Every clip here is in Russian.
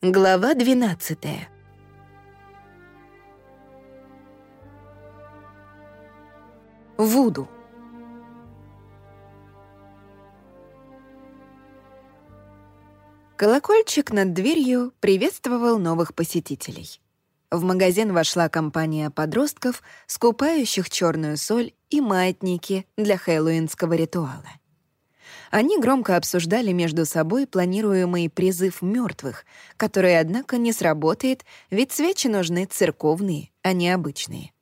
Глава 12 Вуду Колокольчик над дверью приветствовал новых посетителей. В магазин вошла компания подростков, скупающих черную соль и маятники для хэллоуинского ритуала. Они громко обсуждали между собой планируемый призыв мертвых, который, однако, не сработает, ведь свечи нужны церковные, а не обычные.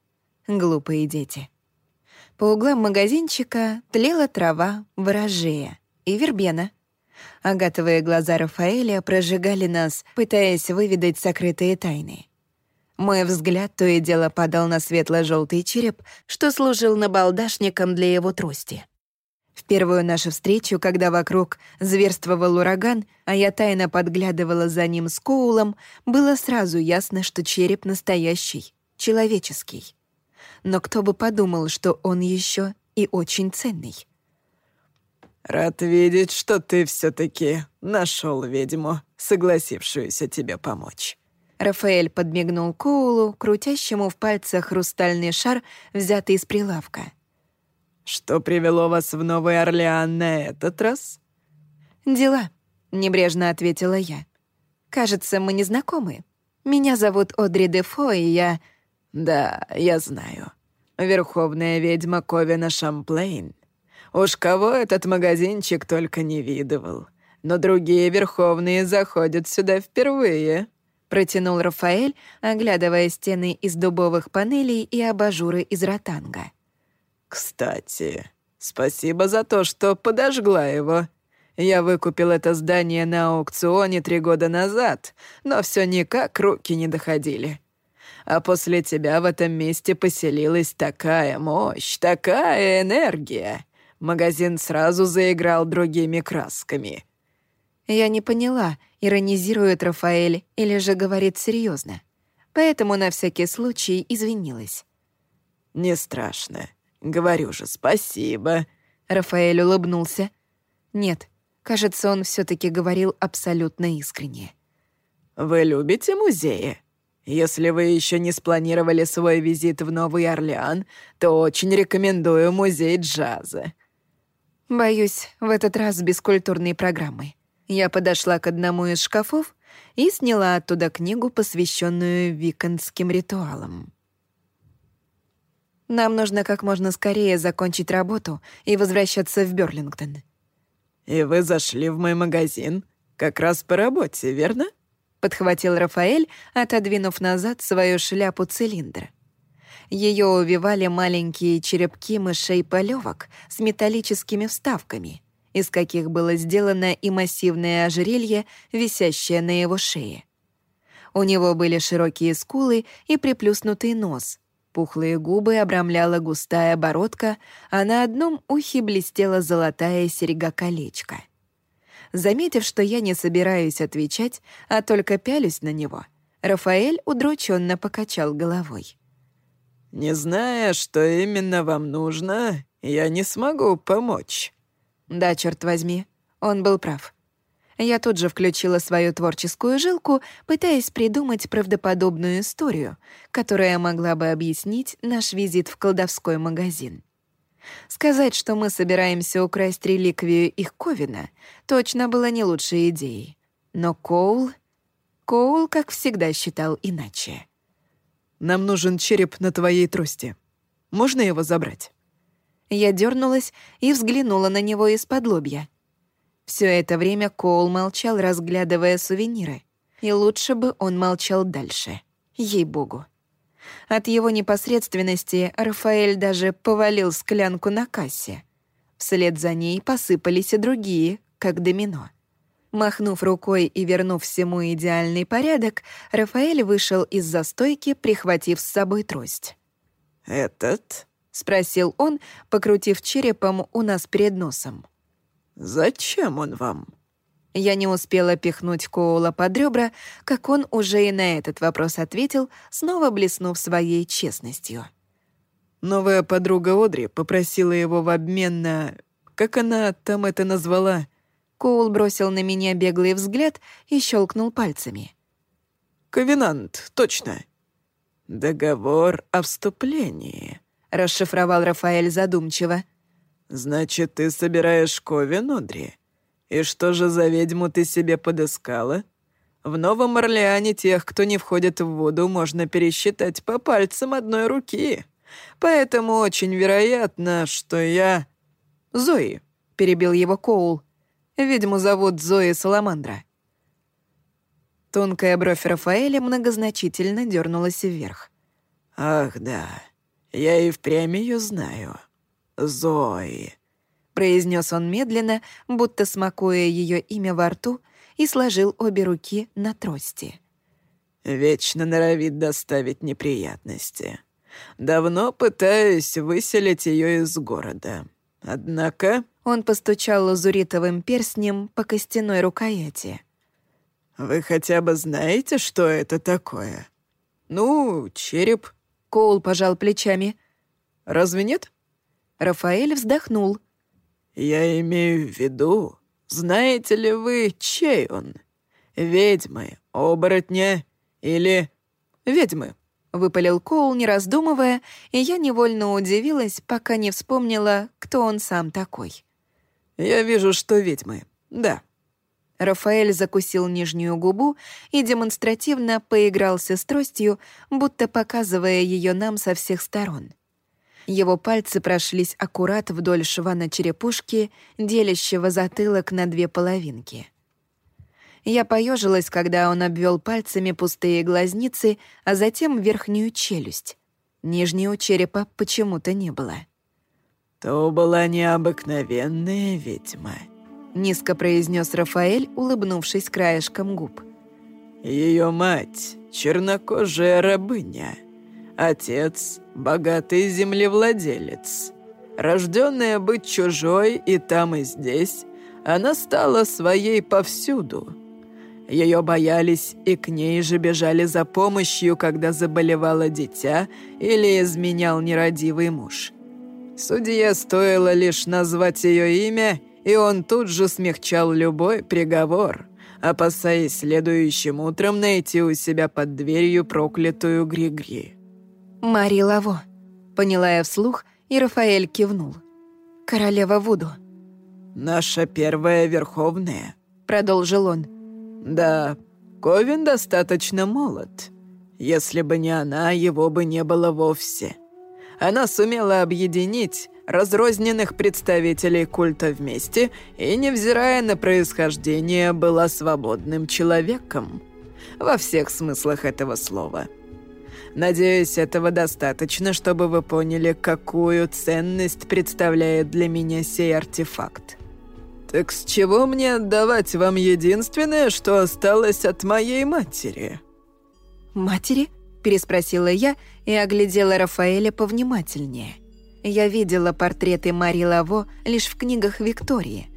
Глупые дети. По углам магазинчика тлела трава, ворожея и вербена. Агатовые глаза Рафаэля прожигали нас, пытаясь выведать сокрытые тайны. Мой взгляд то и дело падал на светло желтый череп, что служил набалдашником для его трости. Первую нашу встречу, когда вокруг зверствовал ураган, а я тайно подглядывала за ним с Коулом, было сразу ясно, что череп настоящий, человеческий. Но кто бы подумал, что он еще и очень ценный. «Рад видеть, что ты все таки нашел ведьму, согласившуюся тебе помочь». Рафаэль подмигнул Коулу, крутящему в пальцах хрустальный шар, взятый из прилавка. «Что привело вас в Новый Орлеан на этот раз?» «Дела», — небрежно ответила я. «Кажется, мы не знакомы. Меня зовут Одри Дефо, и я...» «Да, я знаю. Верховная ведьма Ковина Шамплейн. Уж кого этот магазинчик только не видывал. Но другие верховные заходят сюда впервые», — протянул Рафаэль, оглядывая стены из дубовых панелей и абажуры из ротанга. «Кстати, спасибо за то, что подожгла его. Я выкупил это здание на аукционе три года назад, но все никак руки не доходили. А после тебя в этом месте поселилась такая мощь, такая энергия. Магазин сразу заиграл другими красками». Я не поняла, иронизирует Рафаэль или же говорит серьезно, поэтому на всякий случай извинилась. «Не страшно. Говорю же, спасибо». Рафаэль улыбнулся. Нет, кажется, он все таки говорил абсолютно искренне. «Вы любите музеи? Если вы еще не спланировали свой визит в Новый Орлеан, то очень рекомендую музей джаза». Боюсь, в этот раз без культурной программы. Я подошла к одному из шкафов и сняла оттуда книгу, посвященную виконским ритуалам. Нам нужно как можно скорее закончить работу и возвращаться в Берлингтон. «И вы зашли в мой магазин как раз по работе, верно?» — подхватил Рафаэль, отодвинув назад свою шляпу-цилиндр. Ее увивали маленькие черепки мышей-полевок с металлическими вставками, из каких было сделано и массивное ожерелье, висящее на его шее. У него были широкие скулы и приплюснутый нос — Пухлые губы обрамляла густая бородка, а на одном ухе блестела золотая серьга-колечко. Заметив, что я не собираюсь отвечать, а только пялюсь на него, Рафаэль удрученно покачал головой. «Не зная, что именно вам нужно, я не смогу помочь». Да, черт возьми, он был прав. Я тут же включила свою творческую жилку, пытаясь придумать правдоподобную историю, которая могла бы объяснить наш визит в колдовской магазин. Сказать, что мы собираемся украсть реликвию их Ковина, точно было не лучшей идеей. Но Коул... Коул, как всегда, считал иначе. «Нам нужен череп на твоей трости. Можно его забрать?» Я дернулась и взглянула на него из-под лобья — все это время Коул молчал, разглядывая сувениры. И лучше бы он молчал дальше. Ей-богу. От его непосредственности Рафаэль даже повалил склянку на кассе. Вслед за ней посыпались и другие, как домино. Махнув рукой и вернув всему идеальный порядок, Рафаэль вышел из застойки, прихватив с собой трость. «Этот?» — спросил он, покрутив черепом у нас перед носом. «Зачем он вам?» Я не успела пихнуть Коула под ребра, как он уже и на этот вопрос ответил, снова блеснув своей честностью. Новая подруга Одри попросила его в обмен на... Как она там это назвала? Коул бросил на меня беглый взгляд и щелкнул пальцами. ковенант, точно». «Договор о вступлении», — расшифровал Рафаэль задумчиво. «Значит, ты собираешь ковен, Одри? И что же за ведьму ты себе подыскала?» В Новом Орлеане тех, кто не входит в воду, можно пересчитать по пальцам одной руки. Поэтому очень вероятно, что я... Зои, — перебил его Коул. Ведьму зовут Зои Саламандра. Тонкая бровь Рафаэля многозначительно дернулась вверх. «Ах, да, я и впрямь ее знаю. Зои», — произнес он медленно, будто смакуя ее имя во рту, и сложил обе руки на трости. «Вечно норовит доставить неприятности. Давно пытаюсь выселить ее из города. Однако...» Он постучал лазуритовым перстнем по костяной рукояти. «Вы хотя бы знаете, что это такое?» «Ну, череп». Коул пожал плечами. «Разве нет?» Рафаэль вздохнул. «Я имею в виду, знаете ли вы, чей он? Ведьмы, оборотня или ведьмы?» Выпалил Коул, не раздумывая, и я невольно удивилась, пока не вспомнила, кто он сам такой. «Я вижу, что ведьмы, да». Рафаэль закусил нижнюю губу и демонстративно поигрался с тростью, будто показывая ее нам со всех сторон. Его пальцы прошлись аккурат вдоль шва на черепушке, делящего затылок на две половинки. Я поежилась, когда он обвел пальцами пустые глазницы, а затем верхнюю челюсть. Нижнего черепа почему-то не было. «То была необыкновенная ведьма», — низко произнес Рафаэль, улыбнувшись краешком губ. Ее мать — чернокожая рабыня, отец — богатый землевладелец. Рожденная быть чужой и там, и здесь, она стала своей повсюду. Ее боялись и к ней же бежали за помощью, когда заболевало дитя или изменял нерадивый муж. Судье стоило лишь назвать ее имя, и он тут же смягчал любой приговор, опасаясь следующим утром найти у себя под дверью проклятую Гри-Гри. «Мари Лаво», — поняла я вслух, и Рафаэль кивнул. «Королева Вуду». «Наша первая верховная», — продолжил он. «Да, Ковин достаточно молод. Если бы не она, его бы не было вовсе. Она сумела объединить разрозненных представителей культа вместе и, невзирая на происхождение, была свободным человеком. Во всех смыслах этого слова». Надеюсь, этого достаточно, чтобы вы поняли, какую ценность представляет для меня сей артефакт. Так с чего мне отдавать вам единственное, что осталось от моей матери?» «Матери?» – переспросила я и оглядела Рафаэля повнимательнее. Я видела портреты Мари Лаво лишь в книгах Виктории,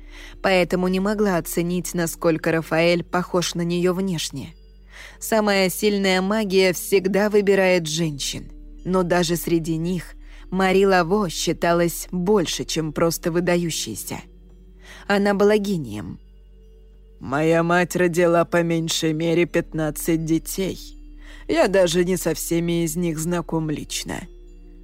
поэтому не могла оценить, насколько Рафаэль похож на нее внешне. Самая сильная магия всегда выбирает женщин. Но даже среди них Мари Лаво считалась больше, чем просто выдающейся. Она была гением. «Моя мать родила по меньшей мере 15 детей. Я даже не со всеми из них знаком лично.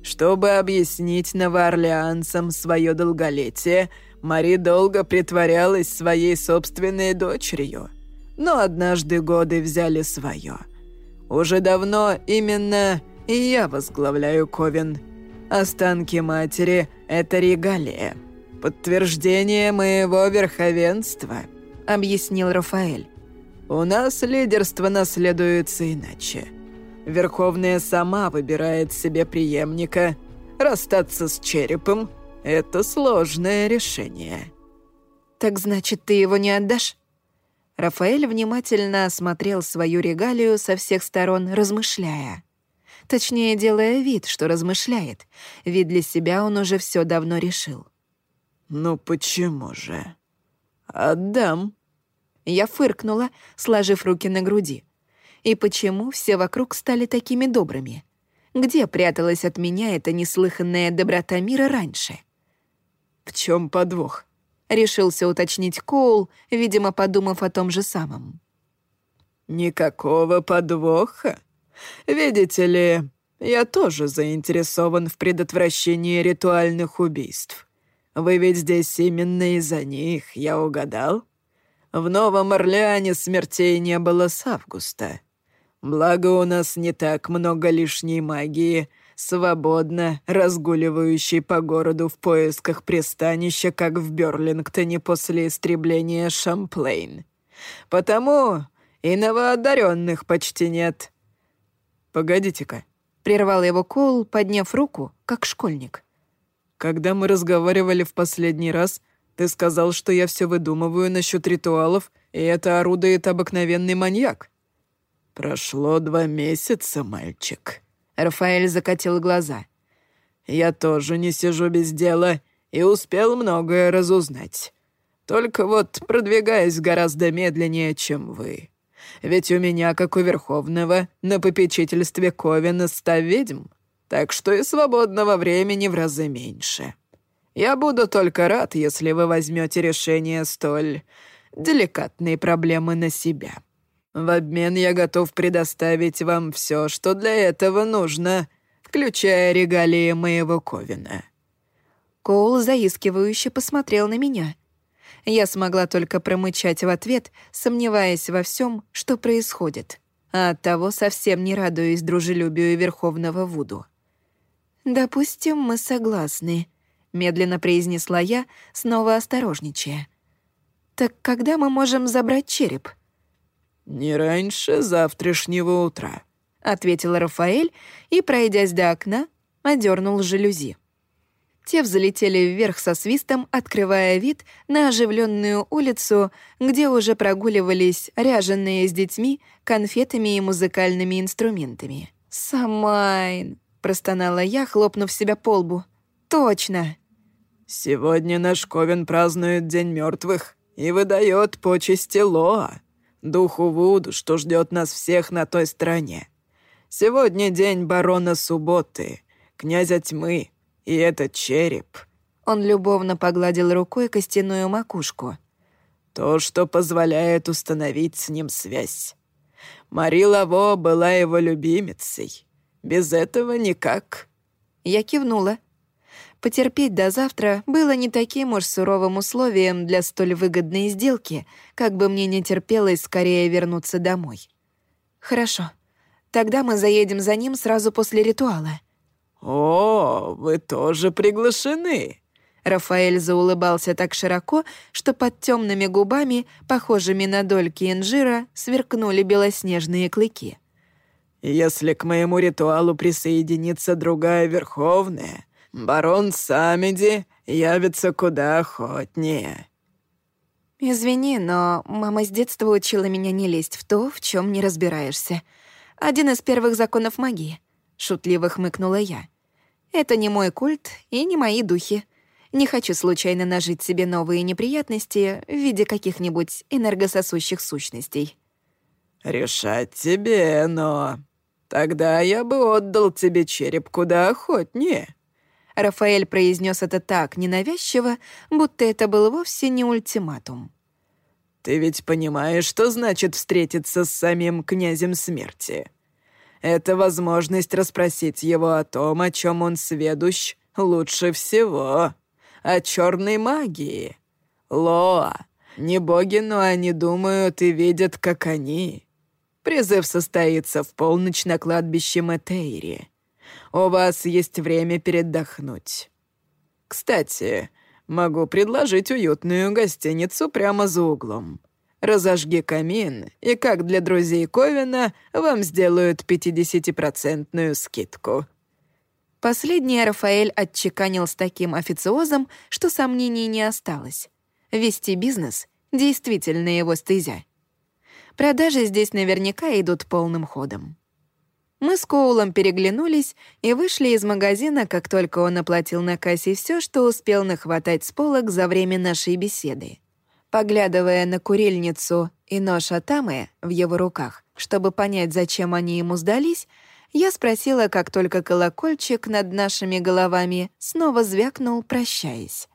Чтобы объяснить новоорлеанцам свое долголетие, Мари долго притворялась своей собственной дочерью но однажды годы взяли свое. Уже давно именно я возглавляю Ковен. Останки матери — это регалия. Подтверждение моего верховенства», — объяснил Рафаэль. «У нас лидерство наследуется иначе. Верховная сама выбирает себе преемника. Расстаться с черепом — это сложное решение». «Так значит, ты его не отдашь?» Рафаэль внимательно осмотрел свою регалию со всех сторон, размышляя. Точнее, делая вид, что размышляет, ведь для себя он уже все давно решил. «Ну почему же? Отдам». Я фыркнула, сложив руки на груди. И почему все вокруг стали такими добрыми? Где пряталась от меня эта неслыханная доброта мира раньше? «В чем подвох?» — решился уточнить Коул, видимо, подумав о том же самом. «Никакого подвоха. Видите ли, я тоже заинтересован в предотвращении ритуальных убийств. Вы ведь здесь именно из-за них, я угадал? В Новом Орлеане смертей не было с августа. Благо у нас не так много лишней магии, свободно разгуливающей по городу в поисках пристанища, как в Берлингтоне после истребления Шамплейн. Потому и новоодаренных почти нет. Погодите-ка, Прервал его Коул, подняв руку, как школьник. «Когда мы разговаривали в последний раз, ты сказал, что я все выдумываю насчет ритуалов, и это орудует обыкновенный маньяк». «Прошло два месяца, мальчик». Рафаэль закатил глаза. «Я тоже не сижу без дела и успел многое разузнать. Только вот продвигаюсь гораздо медленнее, чем вы. Ведь у меня, как у Верховного, на попечительстве Ковина ста ведьм, так что и свободного времени в разы меньше. Я буду только рад, если вы возьмете решение столь деликатной проблемы на себя. В обмен я готов предоставить вам все, что для этого нужно, включая регалии моего Ковина». Коул заискивающе посмотрел на меня — я смогла только промычать в ответ, сомневаясь во всем, что происходит, а оттого совсем не радуюсь дружелюбию Верховного Вуду. «Допустим, мы согласны», — медленно произнесла я, снова осторожничая. «Так когда мы можем забрать череп?» «Не раньше завтрашнего утра», — ответил Рафаэль и, пройдясь до окна, одернул жалюзи. Те взлетели вверх со свистом, открывая вид на оживленную улицу, где уже прогуливались ряженные с детьми, конфетами и музыкальными инструментами. «Самайн!» — простонала я, хлопнув себя по лбу. «Точно!» «Сегодня наш Ковен празднует День мертвых и выдает почести Лоа, духу Вуду, что ждет нас всех на той стороне. Сегодня день барона Субботы, князя тьмы, и этот череп...» Он любовно погладил рукой костяную макушку. «То, что позволяет установить с ним связь. Мари Лаво была его любимицей. Без этого никак». Я кивнула. Потерпеть до завтра было не таким уж суровым условием для столь выгодной сделки, как бы мне не терпелось скорее вернуться домой. «Хорошо. Тогда мы заедем за ним сразу после ритуала». «О, вы тоже приглашены!» Рафаэль заулыбался так широко, что под темными губами, похожими на дольки инжира, сверкнули белоснежные клыки. «Если к моему ритуалу присоединится другая Верховная, барон Самеди явится куда охотнее». «Извини, но мама с детства учила меня не лезть в то, в чем не разбираешься. Один из первых законов магии», — шутливо хмыкнула я. Это не мой культ и не мои духи. Не хочу случайно нажить себе новые неприятности в виде каких-нибудь энергососущих сущностей. «Решать тебе, но... Тогда я бы отдал тебе череп куда охотнее». Рафаэль произнес это так ненавязчиво, будто это был вовсе не ультиматум. «Ты ведь понимаешь, что значит встретиться с самим князем смерти?» Это возможность расспросить его о том, о чем он сведущ лучше всего. О черной магии. Лоа. Не боги, но они думают и видят, как они. Призыв состоится в полночь на кладбище Метейри. У вас есть время передохнуть. Кстати, могу предложить уютную гостиницу прямо за углом разожги камин, и как для друзей Ковина вам сделают 50-процентную скидку». Последний Рафаэль отчеканил с таким официозом, что сомнений не осталось. Вести бизнес действительно его стезя. Продажи здесь наверняка идут полным ходом. Мы с Коулом переглянулись и вышли из магазина, как только он оплатил на кассе все, что успел нахватать с полок за время нашей беседы. Поглядывая на курильницу и нож Атамы в его руках, чтобы понять, зачем они ему сдались, я спросила, как только колокольчик над нашими головами снова звякнул, прощаясь.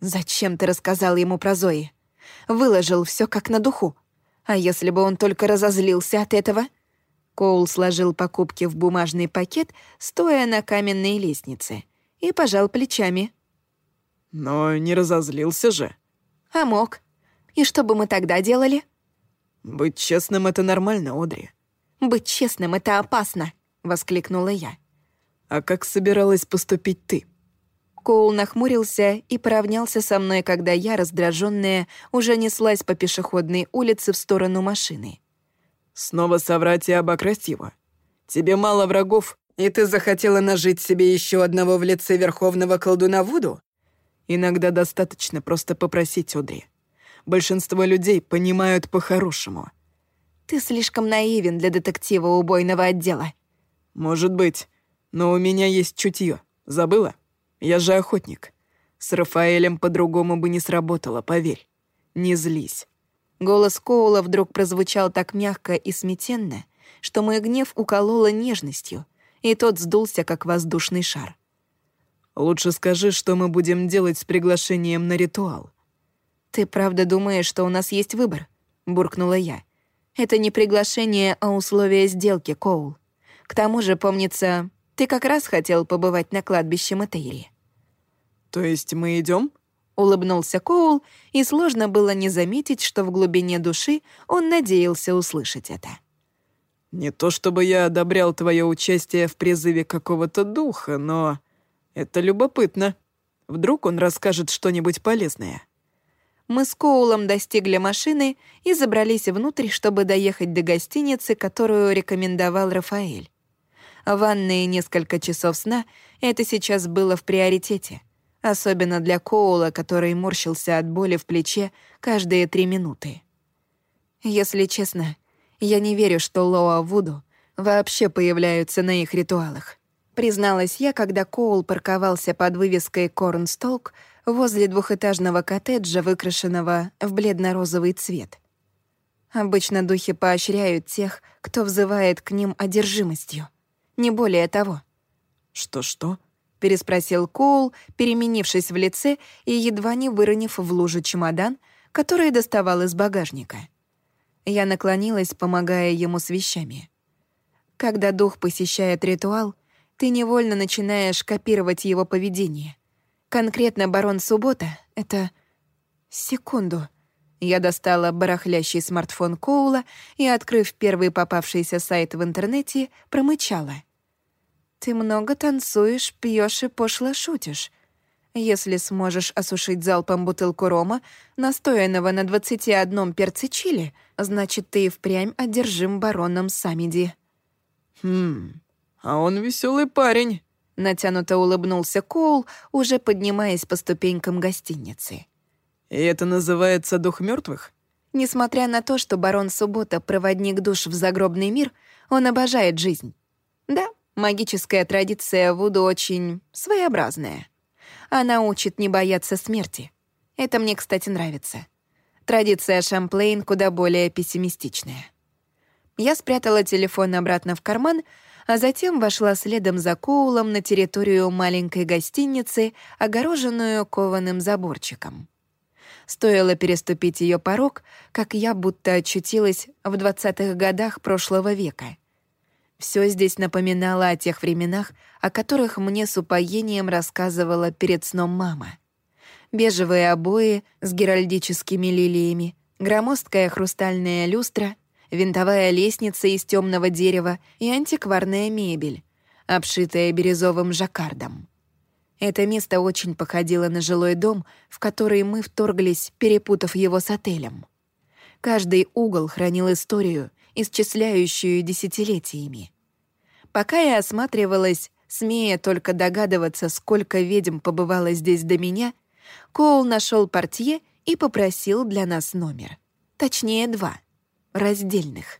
«Зачем ты рассказал ему про Зои? Выложил все как на духу. А если бы он только разозлился от этого? Коул сложил покупки в бумажный пакет, стоя на каменной лестнице, и пожал плечами. «Но не разозлился же». «А мог. И что бы мы тогда делали?» «Быть честным — это нормально, Одри». «Быть честным — это опасно», — воскликнула я. «А как собиралась поступить ты?» Коул нахмурился и поравнялся со мной, когда я, раздраженная, уже неслась по пешеходной улице в сторону машины. «Снова соврать и обокрасть его? Тебе мало врагов, и ты захотела нажить себе еще одного в лице верховного колдуна Вуду? Иногда достаточно просто попросить Одри. Большинство людей понимают по-хорошему». «Ты слишком наивен для детектива убойного отдела». «Может быть, но у меня есть чутье. Забыла?» Я же охотник. С Рафаэлем по-другому бы не сработало, поверь. Не злись». Голос Коула вдруг прозвучал так мягко и смятенно, что мой гнев уколола нежностью, и тот сдулся, как воздушный шар. «Лучше скажи, что мы будем делать с приглашением на ритуал». «Ты правда думаешь, что у нас есть выбор?» — буркнула я. «Это не приглашение, а условия сделки, Коул. К тому же, помнится, ты как раз хотел побывать на кладбище Матейри». «То есть мы идем? Улыбнулся Коул, и сложно было не заметить, что в глубине души он надеялся услышать это. «Не то чтобы я одобрял твое участие в призыве какого-то духа, но это любопытно. Вдруг он расскажет что-нибудь полезное». Мы с Коулом достигли машины и забрались внутрь, чтобы доехать до гостиницы, которую рекомендовал Рафаэль. Ванна и несколько часов сна — это сейчас было в приоритете — особенно для Коула, который морщился от боли в плече каждые три минуты. Если честно, я не верю, что Лоа Вуду вообще появляются на их ритуалах. Призналась я, когда Коул парковался под вывеской «Корнстолк» возле двухэтажного коттеджа, выкрашенного в бледно-розовый цвет. Обычно духи поощряют тех, кто взывает к ним одержимостью. Не более того. «Что-что?» Переспросил Коул, переменившись в лице и едва не выронив в лужу чемодан, который доставал из багажника. Я наклонилась, помогая ему с вещами. Когда дух посещает ритуал, ты невольно начинаешь копировать его поведение. Конкретно барон Суббота — это... Секунду. Я достала барахлящий смартфон Коула и, открыв первый попавшийся сайт в интернете, промычала — ты много танцуешь, пьешь и пошло шутишь. Если сможешь осушить залпом бутылку рома, настоянного на 21 перце чили, значит, ты и впрямь одержим бароном Самиди». «Хм, а он веселый парень», — натянуто улыбнулся Коул, уже поднимаясь по ступенькам гостиницы. «И это называется дух мертвых? Несмотря на то, что барон Суббота — проводник душ в загробный мир, он обожает жизнь. Да, Магическая традиция Вуду очень своеобразная. Она учит не бояться смерти. Это мне, кстати, нравится. Традиция Шамплейн куда более пессимистичная. Я спрятала телефон обратно в карман, а затем вошла следом за Коулом на территорию маленькой гостиницы, огороженную кованым заборчиком. Стоило переступить ее порог, как я будто очутилась в двадцатых годах прошлого века — все здесь напоминало о тех временах, о которых мне с упоением рассказывала перед сном мама. Бежевые обои с геральдическими лилиями, громоздкая хрустальная люстра, винтовая лестница из темного дерева и антикварная мебель, обшитая бирюзовым жаккардом. Это место очень походило на жилой дом, в который мы вторглись, перепутав его с отелем. Каждый угол хранил историю, исчисляющую десятилетиями. Пока я осматривалась, смея только догадываться, сколько ведьм побывало здесь до меня, Коул нашел портье и попросил для нас номер. Точнее, два. Раздельных.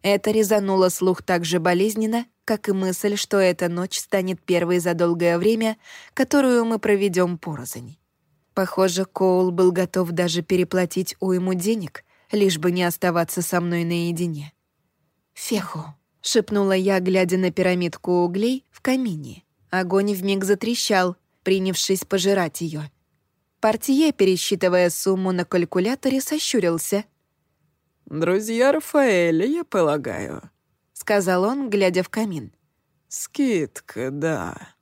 Это резануло слух так же болезненно, как и мысль, что эта ночь станет первой за долгое время, которую мы проведем порознь. Похоже, Коул был готов даже переплатить уйму денег, лишь бы не оставаться со мной наедине. «Феху», — шепнула я, глядя на пирамидку углей в камине. Огонь вмиг затрещал, принявшись пожирать ее. Портье, пересчитывая сумму на калькуляторе, сощурился. «Друзья Рафаэля, я полагаю», — сказал он, глядя в камин. «Скидка, да».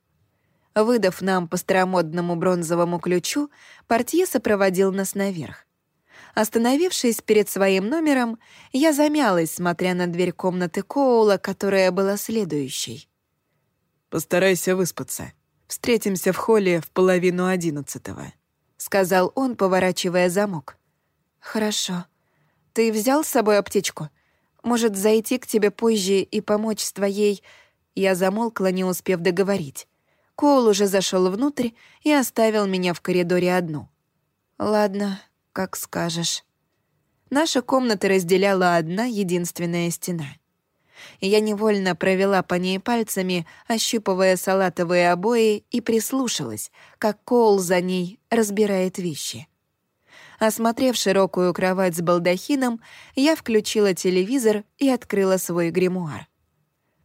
Выдав нам по старомодному бронзовому ключу, портье сопроводил нас наверх. Остановившись перед своим номером, я замялась, смотря на дверь комнаты Коула, которая была следующей. «Постарайся выспаться. Встретимся в холле в половину одиннадцатого», — сказал он, поворачивая замок. «Хорошо. Ты взял с собой аптечку? Может, зайти к тебе позже и помочь с твоей...» Я замолкла, не успев договорить. Коул уже зашел внутрь и оставил меня в коридоре одну. «Ладно, как скажешь». Наша комната разделяла одна единственная стена. Я невольно провела по ней пальцами, ощупывая салатовые обои, и прислушалась, как Коул за ней разбирает вещи. Осмотрев широкую кровать с балдахином, я включила телевизор и открыла свой гримуар.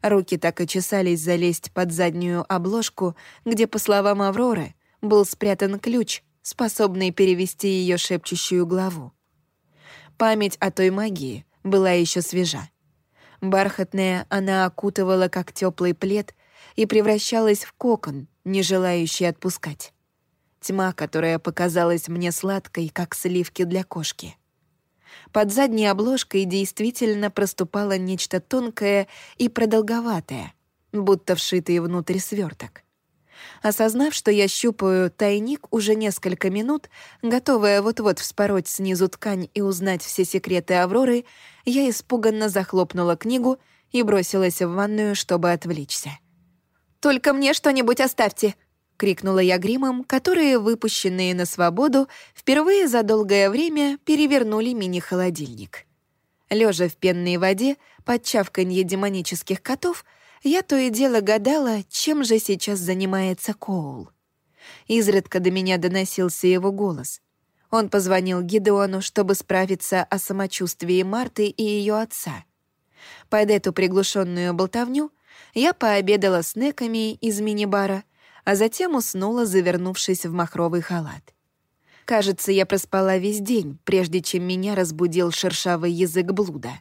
Руки так и чесались залезть под заднюю обложку, где, по словам Авроры, был спрятан ключ, способный перевести ее шепчущую главу. Память о той магии была еще свежа. Бархатная она окутывала, как теплый плед, и превращалась в кокон, не желающий отпускать. Тьма, которая показалась мне сладкой, как сливки для кошки. Под задней обложкой действительно проступало нечто тонкое и продолговатое, будто вшитый внутрь сверток. Осознав, что я щупаю тайник уже несколько минут, готовая вот-вот вспороть снизу ткань и узнать все секреты Авроры, я испуганно захлопнула книгу и бросилась в ванную, чтобы отвлечься. «Только мне что-нибудь оставьте!» крикнула я гримом, которые, выпущенные на свободу, впервые за долгое время перевернули мини-холодильник. Лежа в пенной воде, под чавканье демонических котов, я то и дело гадала, чем же сейчас занимается Коул. Изредка до меня доносился его голос. Он позвонил Гидеону, чтобы справиться о самочувствии Марты и ее отца. Под эту приглушенную болтовню я пообедала снеками из мини-бара, а затем уснула, завернувшись в махровый халат. Кажется, я проспала весь день, прежде чем меня разбудил шершавый язык блуда.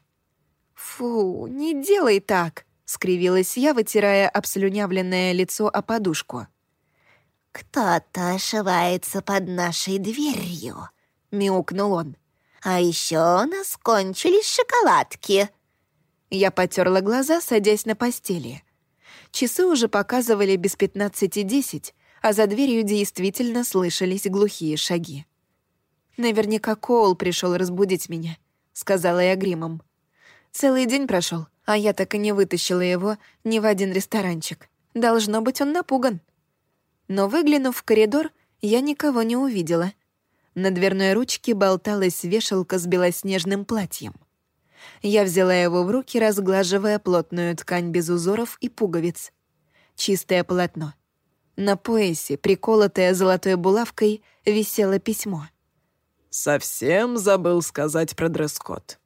«Фу, не делай так!» — скривилась я, вытирая обслюнявленное лицо о подушку. «Кто-то ошивается под нашей дверью», — мяукнул он. «А еще у нас кончились шоколадки». Я потерла глаза, садясь на постели. Часы уже показывали без пятнадцати десять, а за дверью действительно слышались глухие шаги. «Наверняка Коул пришел разбудить меня», — сказала я гримом. «Целый день прошел, а я так и не вытащила его ни в один ресторанчик. Должно быть, он напуган». Но выглянув в коридор, я никого не увидела. На дверной ручке болталась вешалка с белоснежным платьем — я взяла его в руки, разглаживая плотную ткань без узоров и пуговиц. Чистое полотно. На поясе, приколотое золотой булавкой, висело письмо. «Совсем забыл сказать про дресс-код.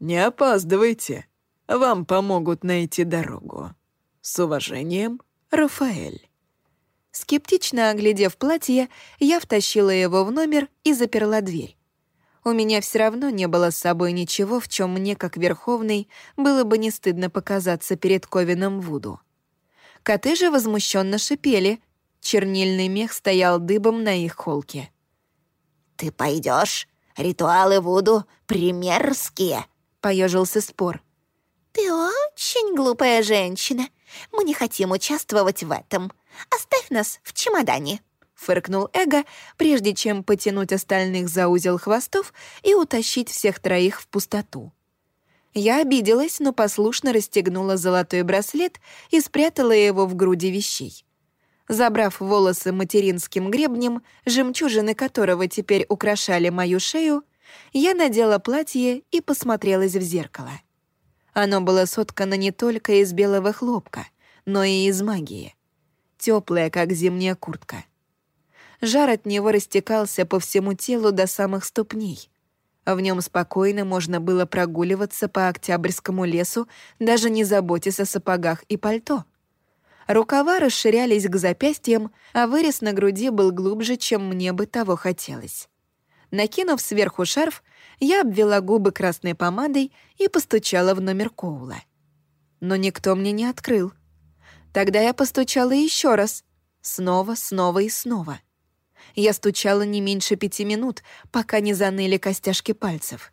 Не опаздывайте. Вам помогут найти дорогу. С уважением, Рафаэль». Скептично оглядев платье, я втащила его в номер и заперла дверь. У меня все равно не было с собой ничего, в чем мне, как Верховный, было бы не стыдно показаться перед Ковином Вуду. Коты же возмущенно шипели. Чернильный мех стоял дыбом на их холке. «Ты пойдешь? Ритуалы Вуду примерские!» — поежился спор. «Ты очень глупая женщина. Мы не хотим участвовать в этом. Оставь нас в чемодане» фыркнул Эго, прежде чем потянуть остальных за узел хвостов и утащить всех троих в пустоту. Я обиделась, но послушно расстегнула золотой браслет и спрятала его в груди вещей. Забрав волосы материнским гребнем, жемчужины которого теперь украшали мою шею, я надела платье и посмотрелась в зеркало. Оно было соткано не только из белого хлопка, но и из магии. Теплое, как зимняя куртка — Жар от него растекался по всему телу до самых ступней. В нем спокойно можно было прогуливаться по Октябрьскому лесу, даже не заботясь о сапогах и пальто. Рукава расширялись к запястьям, а вырез на груди был глубже, чем мне бы того хотелось. Накинув сверху шарф, я обвела губы красной помадой и постучала в номер Коула. Но никто мне не открыл. Тогда я постучала еще раз. Снова, снова и снова. Я стучала не меньше пяти минут, пока не заныли костяшки пальцев.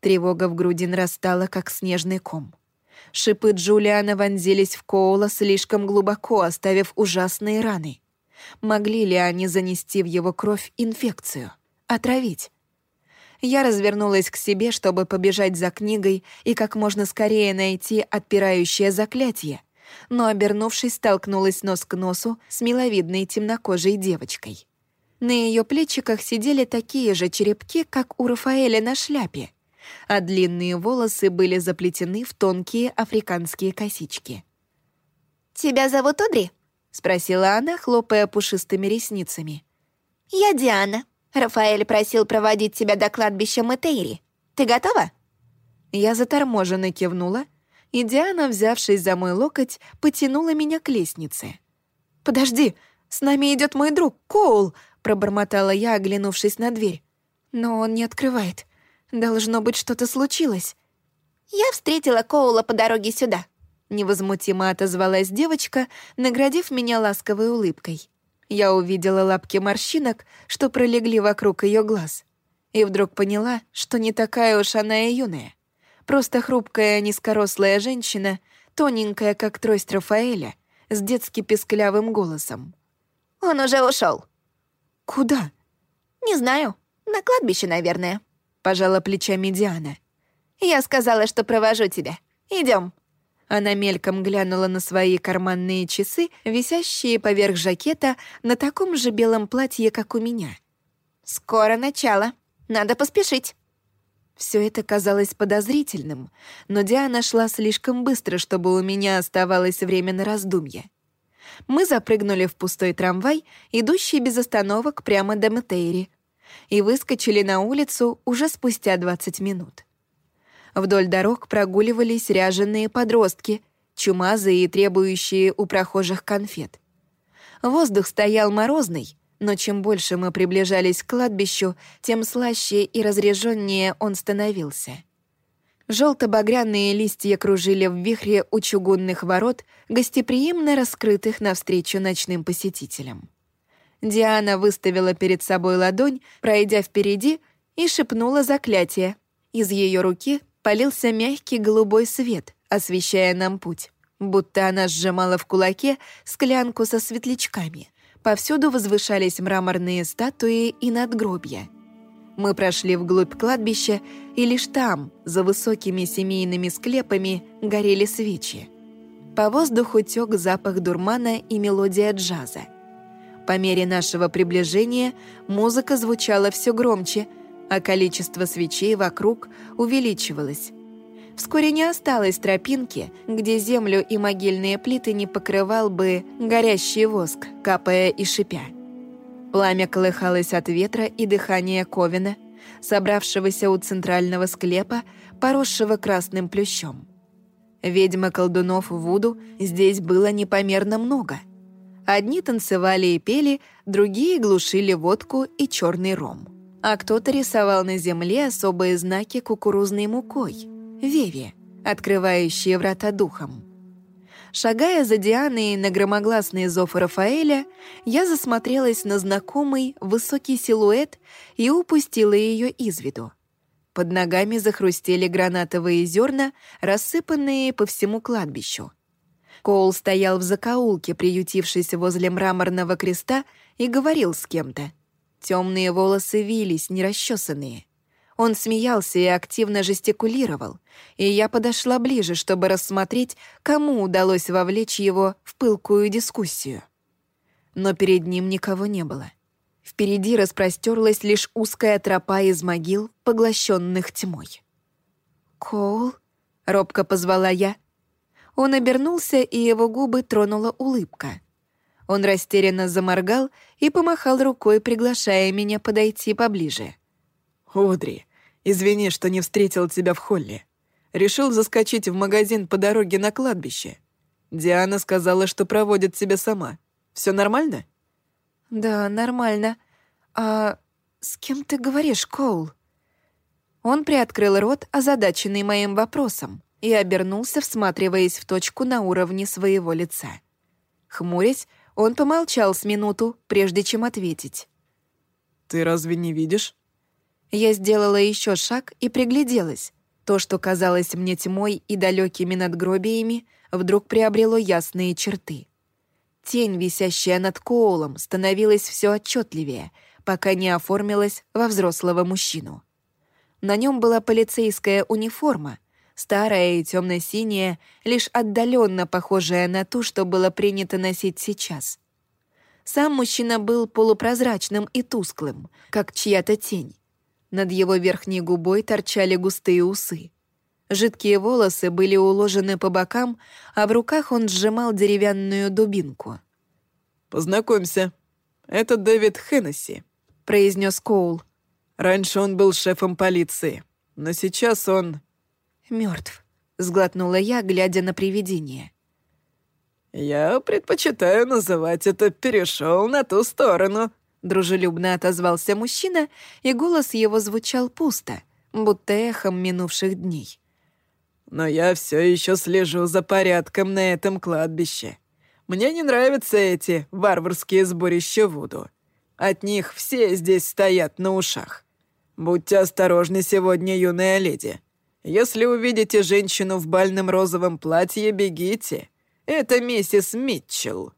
Тревога в груди нарастала, как снежный ком. Шипы Джулиана вонзились в Коула слишком глубоко, оставив ужасные раны. Могли ли они занести в его кровь инфекцию? Отравить? Я развернулась к себе, чтобы побежать за книгой и как можно скорее найти отпирающее заклятие, но, обернувшись, столкнулась нос к носу с миловидной темнокожей девочкой. На ее плечиках сидели такие же черепки, как у Рафаэля на шляпе, а длинные волосы были заплетены в тонкие африканские косички. «Тебя зовут Одри?» — спросила она, хлопая пушистыми ресницами. «Я Диана. Рафаэль просил проводить тебя до кладбища Метейри. Ты готова?» Я заторможенно кивнула, и Диана, взявшись за мой локоть, потянула меня к лестнице. «Подожди, с нами идет мой друг, Коул!» — пробормотала я, оглянувшись на дверь. Но он не открывает. Должно быть, что-то случилось. «Я встретила Коула по дороге сюда», — невозмутимо отозвалась девочка, наградив меня ласковой улыбкой. Я увидела лапки морщинок, что пролегли вокруг ее глаз. И вдруг поняла, что не такая уж она и юная. Просто хрупкая, низкорослая женщина, тоненькая, как трость Рафаэля, с детски песклявым голосом. «Он уже ушел. «Куда?» «Не знаю. На кладбище, наверное», — пожала плечами Диана. «Я сказала, что провожу тебя. Идем. Она мельком глянула на свои карманные часы, висящие поверх жакета на таком же белом платье, как у меня. «Скоро начало. Надо поспешить». Все это казалось подозрительным, но Диана шла слишком быстро, чтобы у меня оставалось время на раздумье. Мы запрыгнули в пустой трамвай, идущий без остановок прямо до Метейри, и выскочили на улицу уже спустя 20 минут. Вдоль дорог прогуливались ряженые подростки, чумазые и требующие у прохожих конфет. Воздух стоял морозный, но чем больше мы приближались к кладбищу, тем слаще и разреженнее он становился. Желто-багряные листья кружили в вихре у чугунных ворот, гостеприимно раскрытых навстречу ночным посетителям. Диана выставила перед собой ладонь, пройдя впереди, и шепнула заклятие. Из ее руки полился мягкий голубой свет, освещая нам путь, будто она сжимала в кулаке склянку со светлячками. Повсюду возвышались мраморные статуи и надгробья. Мы прошли вглубь кладбища, и лишь там, за высокими семейными склепами, горели свечи. По воздуху тек запах дурмана и мелодия джаза. По мере нашего приближения музыка звучала все громче — а количество свечей вокруг увеличивалось. Вскоре не осталось тропинки, где землю и могильные плиты не покрывал бы горящий воск, капая и шипя. Пламя колыхалось от ветра и дыхания Ковина, собравшегося у центрального склепа, поросшего красным плющом. Ведьмы колдунов Вуду здесь было непомерно много. Одни танцевали и пели, другие глушили водку и черный ром а кто-то рисовал на земле особые знаки кукурузной мукой — веви, открывающие врата духом. Шагая за Дианой на громогласный зов Рафаэля, я засмотрелась на знакомый высокий силуэт и упустила ее из виду. Под ногами захрустели гранатовые зерна, рассыпанные по всему кладбищу. Коул стоял в закоулке, приютившись возле мраморного креста, и говорил с кем-то. Темные волосы вились, нерасчесанные. Он смеялся и активно жестикулировал, и я подошла ближе, чтобы рассмотреть, кому удалось вовлечь его в пылкую дискуссию. Но перед ним никого не было. Впереди распростерлась лишь узкая тропа из могил, поглощенных тьмой. «Коул?» — робко позвала я. Он обернулся, и его губы тронула улыбка — он растерянно заморгал и помахал рукой, приглашая меня подойти поближе. «Одри, извини, что не встретил тебя в холле. Решил заскочить в магазин по дороге на кладбище. Диана сказала, что проводит тебя сама. Все нормально?» «Да, нормально. А «С кем ты говоришь, Коул?» Он приоткрыл рот, озадаченный моим вопросом, и обернулся, всматриваясь в точку на уровне своего лица. Хмурясь, он помолчал с минуту, прежде чем ответить. «Ты разве не видишь?» Я сделала еще шаг и пригляделась. То, что казалось мне тьмой и далекими надгробиями, вдруг приобрело ясные черты. Тень, висящая над Коулом, становилась все отчетливее, пока не оформилась во взрослого мужчину. На нем была полицейская униформа, старая и темно-синяя, лишь отдаленно похожая на ту, что было принято носить сейчас. Сам мужчина был полупрозрачным и тусклым, как чья-то тень. Над его верхней губой торчали густые усы. Жидкие волосы были уложены по бокам, а в руках он сжимал деревянную дубинку. «Познакомься, это Дэвид Хеннесси», — произнес Коул. «Раньше он был шефом полиции, но сейчас он Мертв, сглотнула я, глядя на привидение. «Я предпочитаю называть это «перешел на ту сторону», — дружелюбно отозвался мужчина, и голос его звучал пусто, будто эхом минувших дней. «Но я все еще слежу за порядком на этом кладбище. Мне не нравятся эти варварские сборища Вуду. От них все здесь стоят на ушах. Будьте осторожны сегодня, юная леди. Если увидите женщину в бальном розовом платье, бегите. Это миссис Митчелл.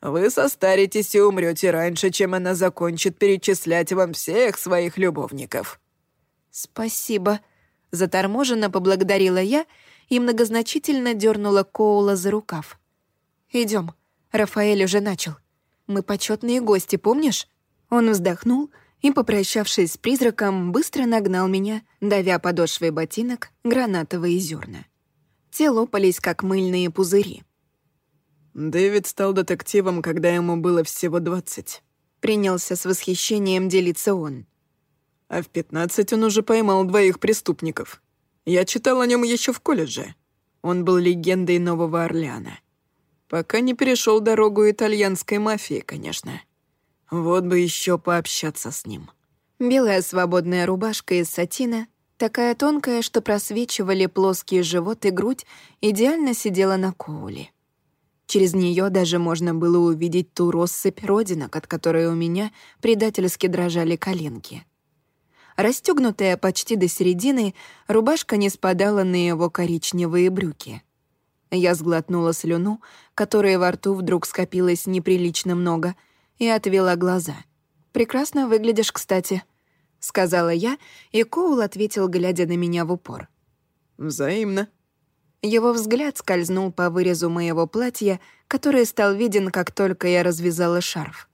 Вы состаритесь и умрете раньше, чем она закончит перечислять вам всех своих любовников». «Спасибо», — заторможенно поблагодарила я и многозначительно дернула Коула за рукав. Идем, Рафаэль уже начал. Мы почетные гости, помнишь?» Он вздохнул и, попрощавшись с призраком, быстро нагнал меня, давя подошвой ботинок гранатовые зерна. Те лопались, как мыльные пузыри. «Дэвид стал детективом, когда ему было всего двадцать», — принялся с восхищением делиться он. «А в пятнадцать он уже поймал двоих преступников. Я читал о нем еще в колледже. Он был легендой Нового Орлеана. Пока не перешел дорогу итальянской мафии, конечно». Вот бы еще пообщаться с ним. Белая свободная рубашка из сатина, такая тонкая, что просвечивали плоский живот и грудь, идеально сидела на Коуле. Через нее даже можно было увидеть ту россыпь родинок, от которой у меня предательски дрожали коленки. Расстегнутая почти до середины, рубашка не спадала на его коричневые брюки. Я сглотнула слюну, которой во рту вдруг скопилось неприлично много — и отвела глаза. «Прекрасно выглядишь, кстати», — сказала я, и Коул ответил, глядя на меня в упор. «Взаимно». Его взгляд скользнул по вырезу моего платья, который стал виден, как только я развязала шарф.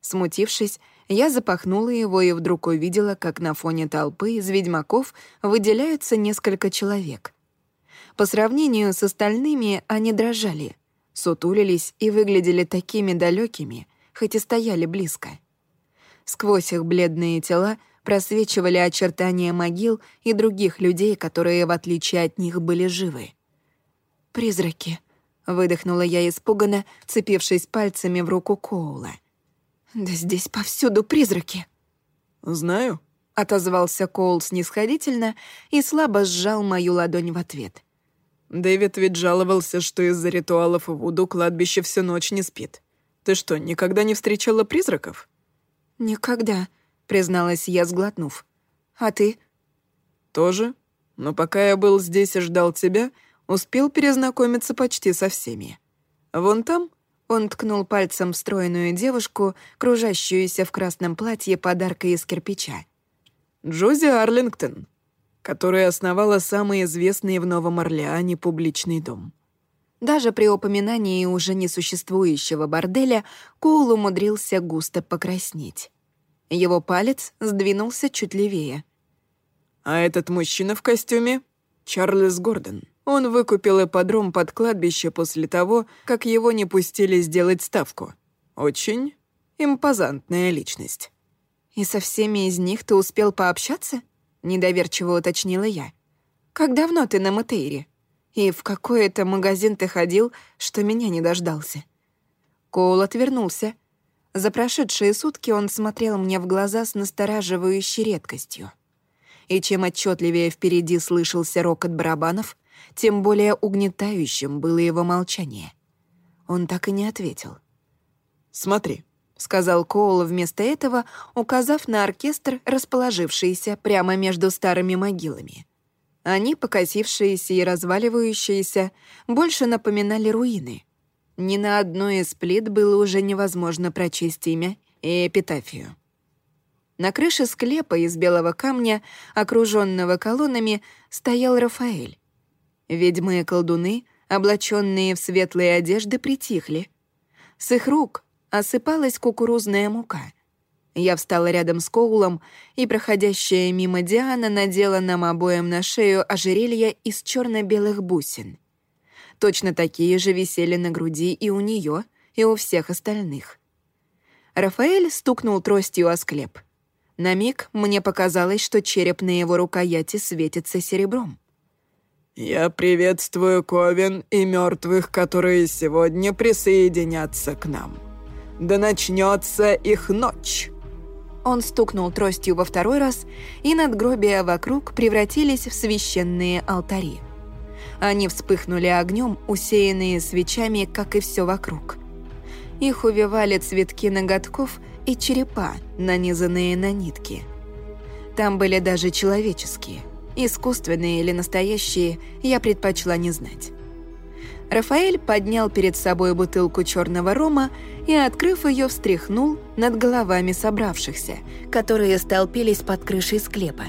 Смутившись, я запахнула его и вдруг увидела, как на фоне толпы из ведьмаков выделяются несколько человек. По сравнению с остальными они дрожали, сутулились и выглядели такими далекими, хоть и стояли близко. Сквозь их бледные тела просвечивали очертания могил и других людей, которые, в отличие от них, были живы. «Призраки», — выдохнула я испуганно, цепившись пальцами в руку Коула. «Да здесь повсюду призраки». «Знаю», — отозвался Коул снисходительно и слабо сжал мою ладонь в ответ. «Дэвид ведь жаловался, что из-за ритуалов Вуду кладбище всю ночь не спит. Ты что, никогда не встречала призраков?» «Никогда», — призналась я, сглотнув. «А ты?» «Тоже. Но пока я был здесь и ждал тебя, успел перезнакомиться почти со всеми. Вон там...» Он ткнул пальцем в стройную девушку, кружащуюся в красном платье подарка из кирпича. Джози Арлингтон, которая основала самый известный в Новом Орлеане публичный дом. Даже при упоминании уже несуществующего борделя Коул умудрился густо покраснеть. Его палец сдвинулся чуть левее. «А этот мужчина в костюме — Чарльз Гордон. Он выкупил ипподром под кладбище после того, как его не пустили сделать ставку. Очень импозантная личность». «И со всеми из них ты успел пообщаться?» — недоверчиво уточнила я. «Как давно ты на Матейре?» И в какой это магазин ты ходил, что меня не дождался?» Коул отвернулся. За прошедшие сутки он смотрел мне в глаза с настораживающей редкостью. И чем отчетливее впереди слышался рокот барабанов, тем более угнетающим было его молчание. Он так и не ответил. «Смотри», — сказал Коул вместо этого, указав на оркестр, расположившийся прямо между старыми могилами. Они, покосившиеся и разваливающиеся, больше напоминали руины — ни на одной из плит было уже невозможно прочесть имя и эпитафию. На крыше склепа из белого камня, окруженного колоннами, стоял Рафаэль. Ведьмы и колдуны, облаченные в светлые одежды, притихли. С их рук осыпалась кукурузная мука. Я встала рядом с Коулом, и проходящая мимо Диана надела нам обоим на шею ожерелье из черно белых бусин. Точно такие же висели на груди и у нее, и у всех остальных. Рафаэль стукнул тростью о склеп. На миг мне показалось, что череп на его рукояти светится серебром. «Я приветствую Ковен и мертвых, которые сегодня присоединятся к нам. Да начнется их ночь!» Он стукнул тростью во второй раз, и надгробия вокруг превратились в священные алтари. Они вспыхнули огнем, усеянные свечами, как и все вокруг. Их увивали цветки ноготков и черепа, нанизанные на нитки. Там были даже человеческие. Искусственные или настоящие, я предпочла не знать. Рафаэль поднял перед собой бутылку черного рома и, открыв ее, встряхнул над головами собравшихся, которые столпились под крышей склепа.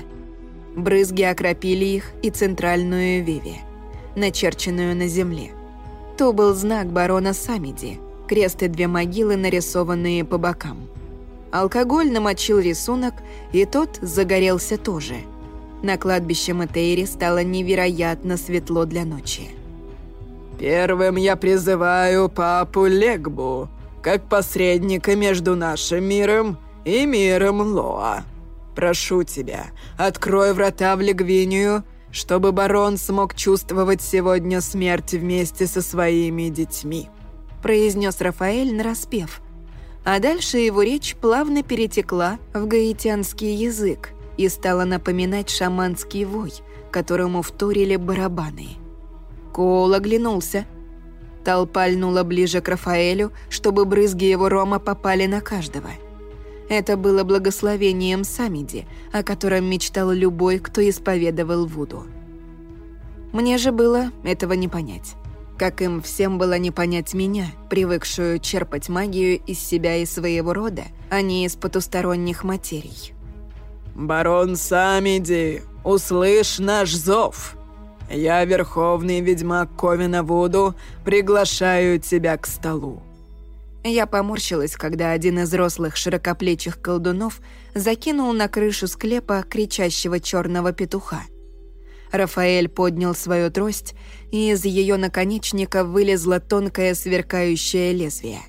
Брызги окропили их и центральную Виви начерченную на земле. То был знак барона Самиди, крест и две могилы, нарисованные по бокам. Алкоголь намочил рисунок, и тот загорелся тоже. На кладбище Матейри стало невероятно светло для ночи. «Первым я призываю папу Легбу, как посредника между нашим миром и миром Лоа. Прошу тебя, открой врата в Легвинию чтобы барон смог чувствовать сегодня смерть вместе со своими детьми», произнес Рафаэль нараспев. А дальше его речь плавно перетекла в гаитянский язык и стала напоминать шаманский вой, которому вторили барабаны. Коул оглянулся. Толпа льнула ближе к Рафаэлю, чтобы брызги его рома попали на каждого – это было благословением Самиди, о котором мечтал любой, кто исповедовал Вуду. Мне же было этого не понять. Как им всем было не понять меня, привыкшую черпать магию из себя и своего рода, а не из потусторонних материй. «Барон Самиди, услышь наш зов! Я, верховный ведьмак Ковина Вуду, приглашаю тебя к столу». Я поморщилась, когда один из рослых широкоплечих колдунов закинул на крышу склепа кричащего черного петуха. Рафаэль поднял свою трость, и из ее наконечника вылезло тонкое сверкающее лезвие.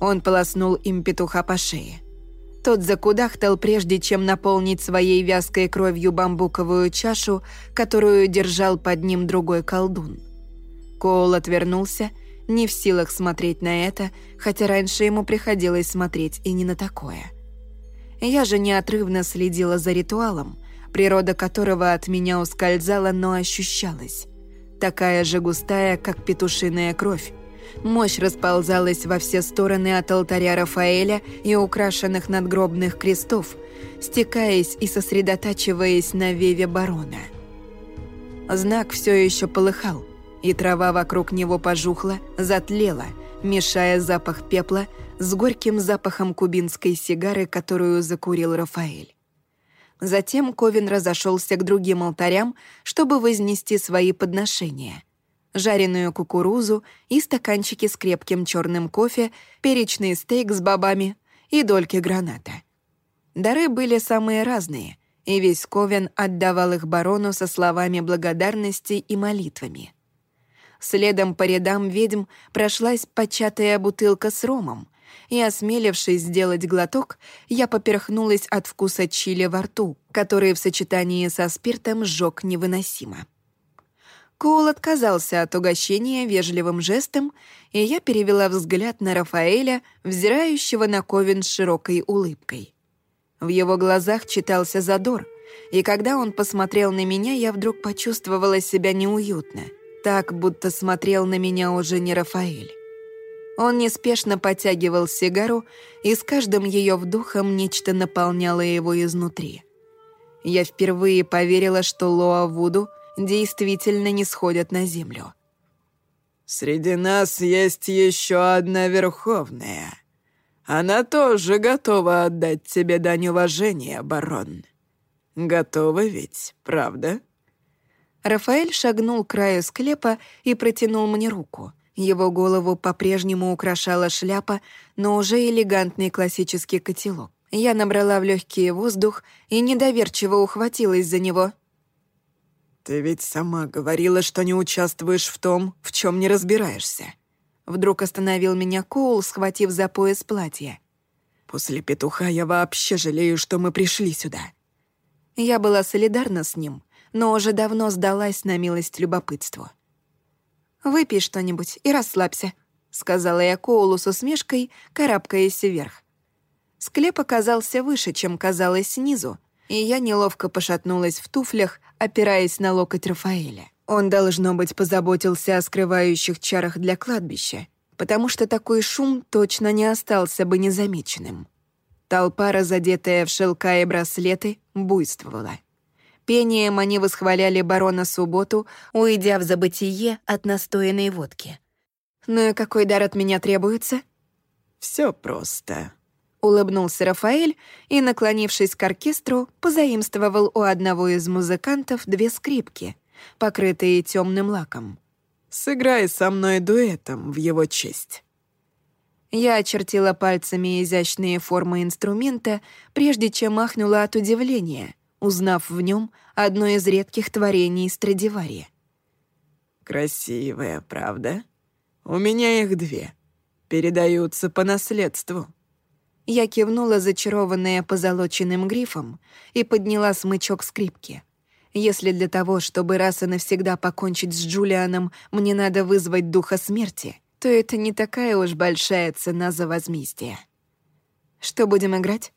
Он полоснул им петуха по шее. Тот закудахтал, прежде чем наполнить своей вязкой кровью бамбуковую чашу, которую держал под ним другой колдун. Коул отвернулся — не в силах смотреть на это, хотя раньше ему приходилось смотреть и не на такое. Я же неотрывно следила за ритуалом, природа которого от меня ускользала, но ощущалась. Такая же густая, как петушиная кровь. Мощь расползалась во все стороны от алтаря Рафаэля и украшенных надгробных крестов, стекаясь и сосредотачиваясь на веве барона. Знак все еще полыхал, и трава вокруг него пожухла, затлела, мешая запах пепла с горьким запахом кубинской сигары, которую закурил Рафаэль. Затем Ковин разошелся к другим алтарям, чтобы вознести свои подношения. Жареную кукурузу и стаканчики с крепким черным кофе, перечный стейк с бобами и дольки граната. Дары были самые разные, и весь Ковен отдавал их барону со словами благодарности и молитвами. Следом по рядам ведьм прошлась початая бутылка с ромом, и, осмелившись сделать глоток, я поперхнулась от вкуса чили во рту, который в сочетании со спиртом сжёг невыносимо. Коул отказался от угощения вежливым жестом, и я перевела взгляд на Рафаэля, взирающего на Ковен с широкой улыбкой. В его глазах читался задор, и когда он посмотрел на меня, я вдруг почувствовала себя неуютно, так, будто смотрел на меня уже не Рафаэль. Он неспешно потягивал сигару, и с каждым ее вдохом нечто наполняло его изнутри. Я впервые поверила, что Лоа Вуду — действительно не сходят на землю. «Среди нас есть еще одна Верховная. Она тоже готова отдать тебе дань уважения, барон. Готова ведь, правда?» Рафаэль шагнул к краю склепа и протянул мне руку. Его голову по-прежнему украшала шляпа, но уже элегантный классический котелок. Я набрала в легкий воздух и недоверчиво ухватилась за него. «Ты ведь сама говорила, что не участвуешь в том, в чем не разбираешься». Вдруг остановил меня Коул, схватив за пояс платья. «После петуха я вообще жалею, что мы пришли сюда». Я была солидарна с ним, но уже давно сдалась на милость любопытству. «Выпей что-нибудь и расслабься», — сказала я Коулу с усмешкой, карабкаясь вверх. Склеп оказался выше, чем казалось снизу, и я неловко пошатнулась в туфлях, опираясь на локоть Рафаэля. Он, должно быть, позаботился о скрывающих чарах для кладбища, потому что такой шум точно не остался бы незамеченным. Толпа, разодетая в шелка и браслеты, буйствовала. Пением они восхваляли барона Субботу, уйдя в забытие от настоянной водки. «Ну и какой дар от меня требуется?» Все просто», Улыбнулся Рафаэль и, наклонившись к оркестру, позаимствовал у одного из музыкантов две скрипки, покрытые темным лаком. «Сыграй со мной дуэтом в его честь». Я очертила пальцами изящные формы инструмента, прежде чем махнула от удивления, узнав в нем одно из редких творений Страдивари. «Красивая, правда? У меня их две. Передаются по наследству». Я кивнула, зачарованная позолоченным грифом, и подняла смычок скрипки. Если для того, чтобы раз и навсегда покончить с Джулианом, мне надо вызвать духа смерти, то это не такая уж большая цена за возмездие. Что будем играть?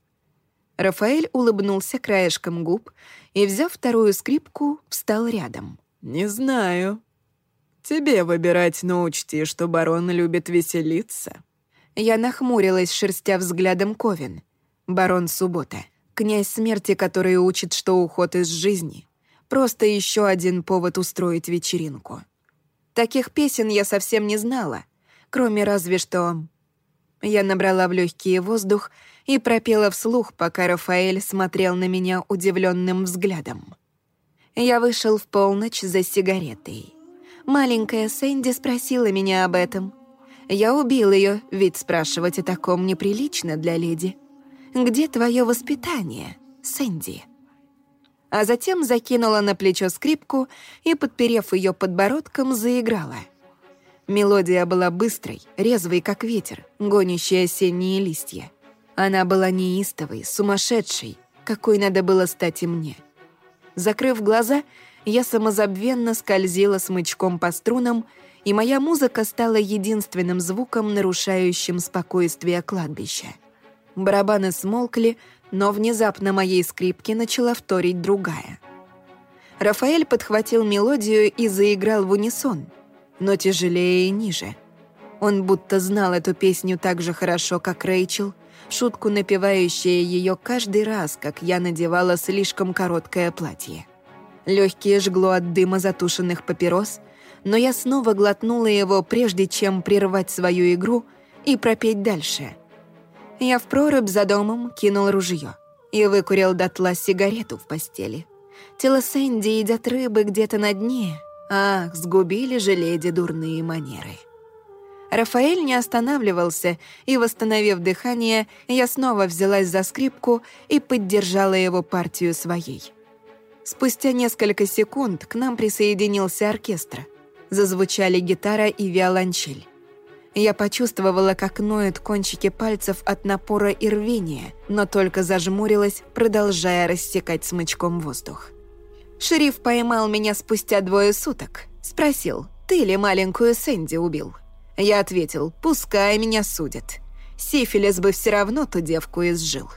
Рафаэль улыбнулся краешком губ и, взяв вторую скрипку, встал рядом. «Не знаю. Тебе выбирать, но учти, что барон любит веселиться». Я нахмурилась, шерстя взглядом Ковен. Барон Суббота. Князь смерти, который учит, что уход из жизни — просто еще один повод устроить вечеринку. Таких песен я совсем не знала, кроме разве что... Я набрала в легкий воздух и пропела вслух, пока Рафаэль смотрел на меня удивленным взглядом. Я вышел в полночь за сигаретой. Маленькая Сэнди спросила меня об этом — я убил ее, ведь спрашивать о таком неприлично для леди. Где твое воспитание, Сэнди?» А затем закинула на плечо скрипку и, подперев ее подбородком, заиграла. Мелодия была быстрой, резвой, как ветер, гонящий осенние листья. Она была неистовой, сумасшедшей, какой надо было стать и мне. Закрыв глаза, я самозабвенно скользила смычком по струнам и моя музыка стала единственным звуком, нарушающим спокойствие кладбища. Барабаны смолкли, но внезапно моей скрипке начала вторить другая. Рафаэль подхватил мелодию и заиграл в унисон, но тяжелее и ниже. Он будто знал эту песню так же хорошо, как Рэйчел, шутку напевающая ее каждый раз, как я надевала слишком короткое платье. Легкие жгло от дыма затушенных папирос, но я снова глотнула его, прежде чем прервать свою игру и пропеть дальше. Я в прорубь за домом кинул ружье и выкурил дотла сигарету в постели. Тело Сэнди едят рыбы где-то на дне. Ах, сгубили же леди дурные манеры. Рафаэль не останавливался, и, восстановив дыхание, я снова взялась за скрипку и поддержала его партию своей. Спустя несколько секунд к нам присоединился оркестр — Зазвучали гитара и виолончель. Я почувствовала, как ноют кончики пальцев от напора и рвения, но только зажмурилась, продолжая рассекать смычком воздух. Шериф поймал меня спустя двое суток, Спросил, ты ли маленькую Сэнди убил? Я ответил, пускай меня судят. Сифилис бы все равно ту девку изжил.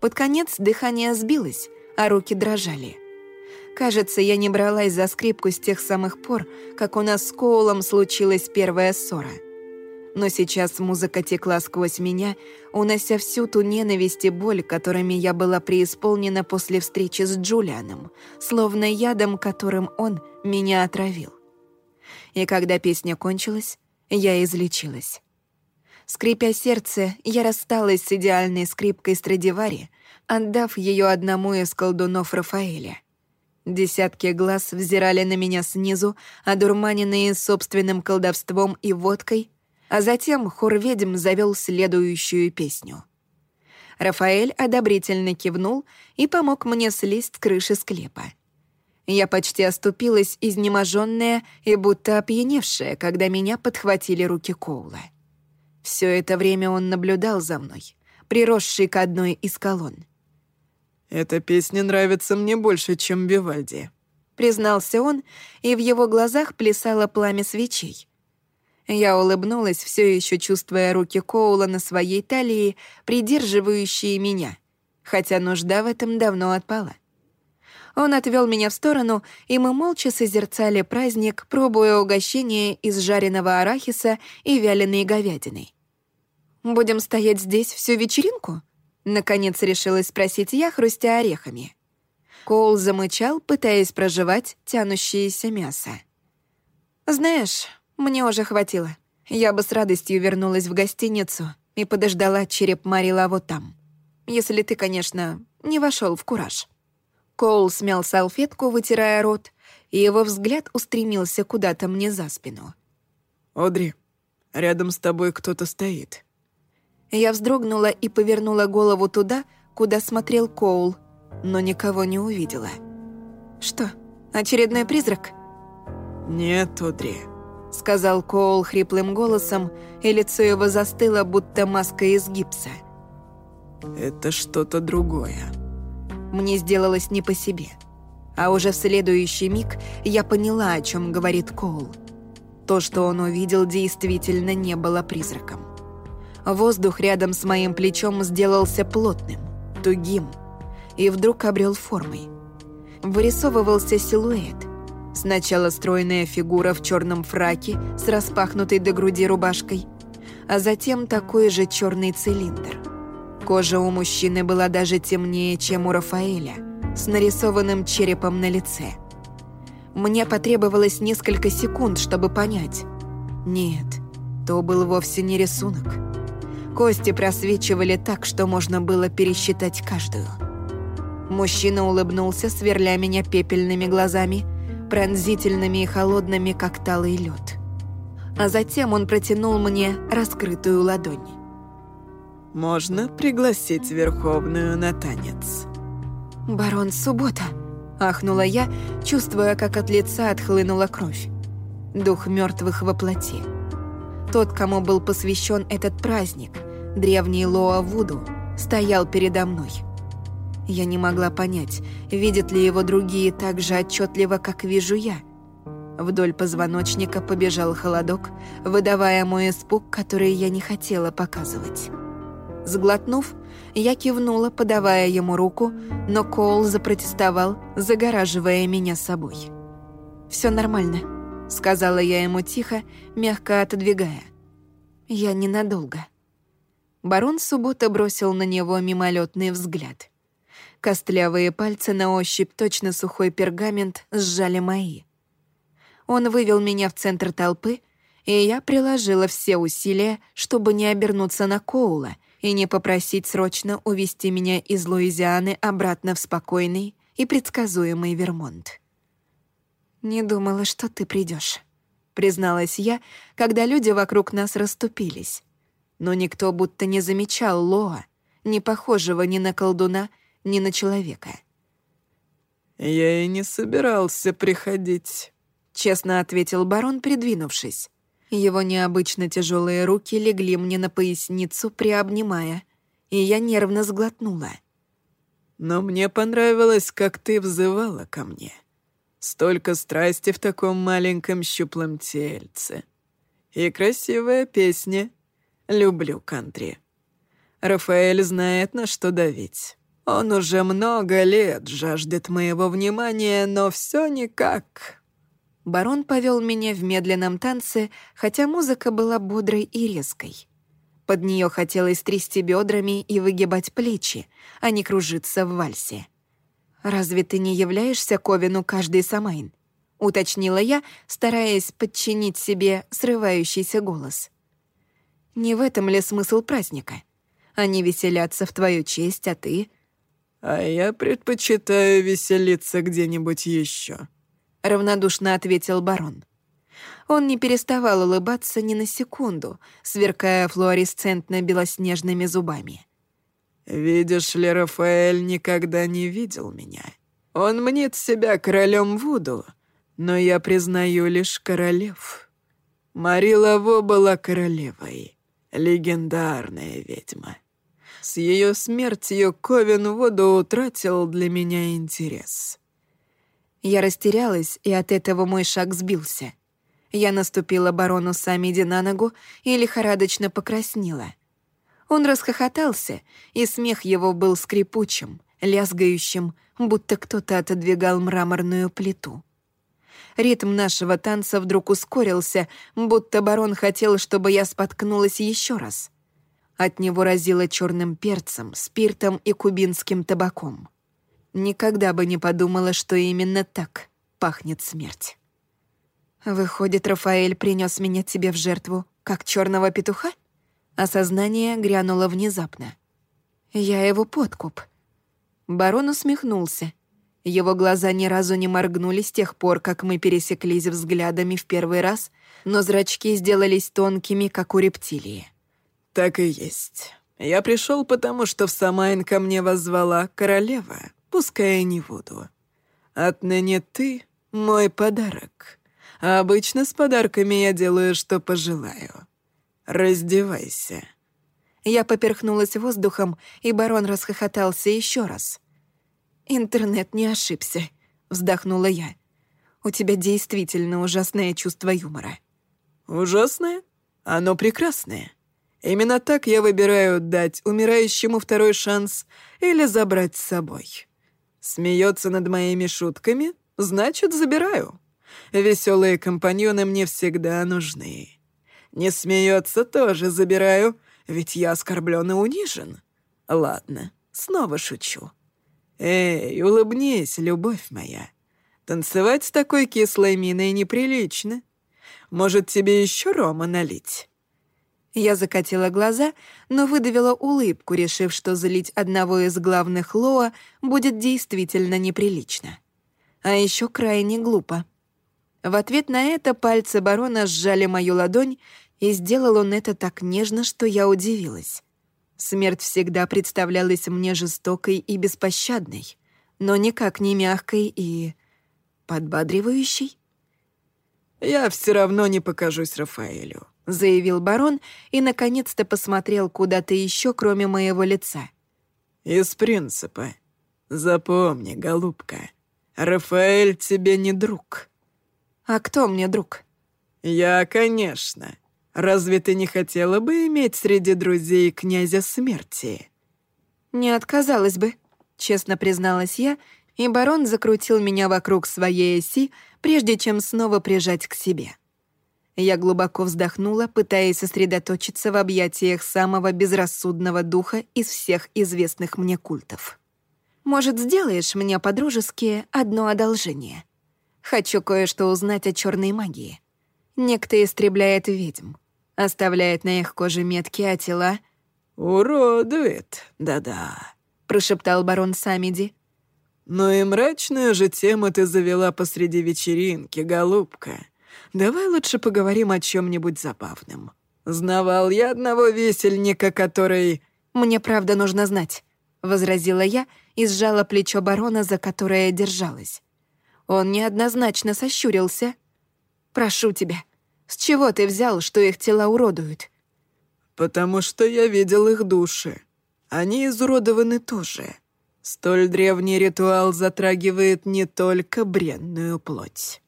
Под конец дыхание сбилось, а руки дрожали. Кажется, я не бралась за скрипку с тех самых пор, как у нас с Коулом случилась первая ссора. Но сейчас музыка текла сквозь меня, унося всю ту ненависть и боль, которыми я была преисполнена после встречи с Джулианом, словно ядом, которым он меня отравил. И когда песня кончилась, я излечилась. Скрипя сердце, я рассталась с идеальной скрипкой Страдивари, отдав ее одному из колдунов Рафаэля. Десятки глаз взирали на меня снизу, одурманенные собственным колдовством и водкой, а затем хор ведьм завел следующую песню. Рафаэль одобрительно кивнул и помог мне слезть с крыши склепа. Я почти оступилась, изнеможенная и будто опьяневшая, когда меня подхватили руки Коула. Все это время он наблюдал за мной, приросший к одной из колонн. «Эта песня нравится мне больше, чем Вивальди», — признался он, и в его глазах плясало пламя свечей. Я улыбнулась, все еще чувствуя руки Коула на своей талии, придерживающие меня, хотя нужда в этом давно отпала. Он отвел меня в сторону, и мы молча созерцали праздник, пробуя угощение из жареного арахиса и вяленой говядины. Будем стоять здесь всю вечеринку?» Наконец решилась спросить я, хрустя орехами. Коул замычал, пытаясь проживать тянущееся мясо. «Знаешь, мне уже хватило. Я бы с радостью вернулась в гостиницу и подождала череп Марила вот там. Если ты, конечно, не вошел в кураж». Коул смял салфетку, вытирая рот, и его взгляд устремился куда-то мне за спину. «Одри, рядом с тобой кто-то стоит». Я вздрогнула и повернула голову туда, куда смотрел Коул, но никого не увидела. «Что, очередной призрак?» «Нет, Одри», — сказал Коул хриплым голосом, и лицо его застыло, будто маска из гипса. «Это что-то другое». Мне сделалось не по себе. А уже в следующий миг я поняла, о чем говорит Коул. То, что он увидел, действительно не было призраком. Воздух рядом с моим плечом сделался плотным, тугим, и вдруг обрел формой. Вырисовывался силуэт. Сначала стройная фигура в черном фраке с распахнутой до груди рубашкой, а затем такой же черный цилиндр. Кожа у мужчины была даже темнее, чем у Рафаэля, с нарисованным черепом на лице. Мне потребовалось несколько секунд, чтобы понять. Нет, то был вовсе не рисунок. Кости просвечивали так, что можно было пересчитать каждую. Мужчина улыбнулся, сверля меня пепельными глазами, пронзительными и холодными, как талый лед. А затем он протянул мне раскрытую ладонь. «Можно пригласить Верховную на танец?» «Барон Суббота», — ахнула я, чувствуя, как от лица отхлынула кровь. Дух мертвых во плоти. Тот, кому был посвящен этот праздник — древний Лоа Вуду, стоял передо мной. Я не могла понять, видят ли его другие так же отчетливо, как вижу я. Вдоль позвоночника побежал холодок, выдавая мой испуг, который я не хотела показывать. Сглотнув, я кивнула, подавая ему руку, но Коул запротестовал, загораживая меня собой. «Все нормально», — сказала я ему тихо, мягко отодвигая. «Я ненадолго». Барон Суббота бросил на него мимолетный взгляд. Костлявые пальцы на ощупь точно сухой пергамент сжали мои. Он вывел меня в центр толпы, и я приложила все усилия, чтобы не обернуться на Коула и не попросить срочно увести меня из Луизианы обратно в спокойный и предсказуемый Вермонт. «Не думала, что ты придешь, призналась я, когда люди вокруг нас расступились но никто будто не замечал Лоа, не похожего ни на колдуна, ни на человека. «Я и не собирался приходить», — честно ответил барон, придвинувшись. Его необычно тяжелые руки легли мне на поясницу, приобнимая, и я нервно сглотнула. «Но мне понравилось, как ты взывала ко мне. Столько страсти в таком маленьком щуплом тельце. И красивая песня. Люблю кантри. Рафаэль знает, на что давить. Он уже много лет жаждет моего внимания, но все никак. Барон повел меня в медленном танце, хотя музыка была бодрой и резкой. Под нее хотелось трясти бедрами и выгибать плечи, а не кружиться в вальсе. «Разве ты не являешься Ковину каждый Самайн?» — уточнила я, стараясь подчинить себе срывающийся голос. «Не в этом ли смысл праздника? Они веселятся в твою честь, а ты...» «А я предпочитаю веселиться где-нибудь еще», — равнодушно ответил барон. Он не переставал улыбаться ни на секунду, сверкая флуоресцентно-белоснежными зубами. «Видишь ли, Рафаэль никогда не видел меня. Он мнит себя королем Вуду, но я признаю лишь королев. Мари Лаво была королевой, легендарная ведьма. С ее смертью Ковен Вуду утратил для меня интерес». Я растерялась, и от этого мой шаг сбился. Я наступила барону Самиди на ногу и лихорадочно покраснела. Он расхохотался, и смех его был скрипучим, лязгающим, будто кто-то отодвигал мраморную плиту. Ритм нашего танца вдруг ускорился, будто барон хотел, чтобы я споткнулась еще раз. От него разило черным перцем, спиртом и кубинским табаком. Никогда бы не подумала, что именно так пахнет смерть. Выходит, Рафаэль принес меня тебе в жертву, как черного петуха? Осознание грянуло внезапно. Я его подкуп. Барон усмехнулся. Его глаза ни разу не моргнули с тех пор, как мы пересеклись взглядами в первый раз, но зрачки сделались тонкими, как у рептилии. «Так и есть. Я пришел, потому что в Самайн ко мне воззвала королева, пускай я не буду. Отныне ты — мой подарок. А обычно с подарками я делаю, что пожелаю. «Раздевайся». Я поперхнулась воздухом, и барон расхохотался еще раз. «Интернет не ошибся», — вздохнула я. «У тебя действительно ужасное чувство юмора». «Ужасное? Оно прекрасное. Именно так я выбираю дать умирающему второй шанс или забрать с собой. Смеется над моими шутками, значит, забираю. Веселые компаньоны мне всегда нужны». Не смеется, тоже забираю, ведь я оскорблен и унижен. Ладно, снова шучу. Эй, улыбнись, любовь моя. Танцевать с такой кислой миной неприлично. Может, тебе еще рома налить?» Я закатила глаза, но выдавила улыбку, решив, что залить одного из главных Лоа будет действительно неприлично. А еще крайне глупо. В ответ на это пальцы барона сжали мою ладонь, и сделал он это так нежно, что я удивилась. Смерть всегда представлялась мне жестокой и беспощадной, но никак не мягкой и... подбадривающей. «Я все равно не покажусь Рафаэлю», — заявил барон и, наконец-то, посмотрел куда-то еще, кроме моего лица. «Из принципа. Запомни, голубка, Рафаэль тебе не друг». «А кто мне друг?» «Я, конечно. Разве ты не хотела бы иметь среди друзей князя смерти?» «Не отказалась бы», — честно призналась я, и барон закрутил меня вокруг своей оси, прежде чем снова прижать к себе. Я глубоко вздохнула, пытаясь сосредоточиться в объятиях самого безрассудного духа из всех известных мне культов. «Может, сделаешь мне по-дружески одно одолжение?» Хочу кое-что узнать о черной магии. Некто истребляет ведьм, оставляет на их коже метки, а тела... «Уродует, да-да», — прошептал барон Самиди. «Ну и мрачную же тему ты завела посреди вечеринки, голубка. Давай лучше поговорим о чем нибудь забавном. Знавал я одного весельника, который...» «Мне правда нужно знать», — возразила я и сжала плечо барона, за которое держалась. Он неоднозначно сощурился. «Прошу тебя, с чего ты взял, что их тела уродуют?» «Потому что я видел их души. Они изуродованы тоже. Столь древний ритуал затрагивает не только бренную плоть.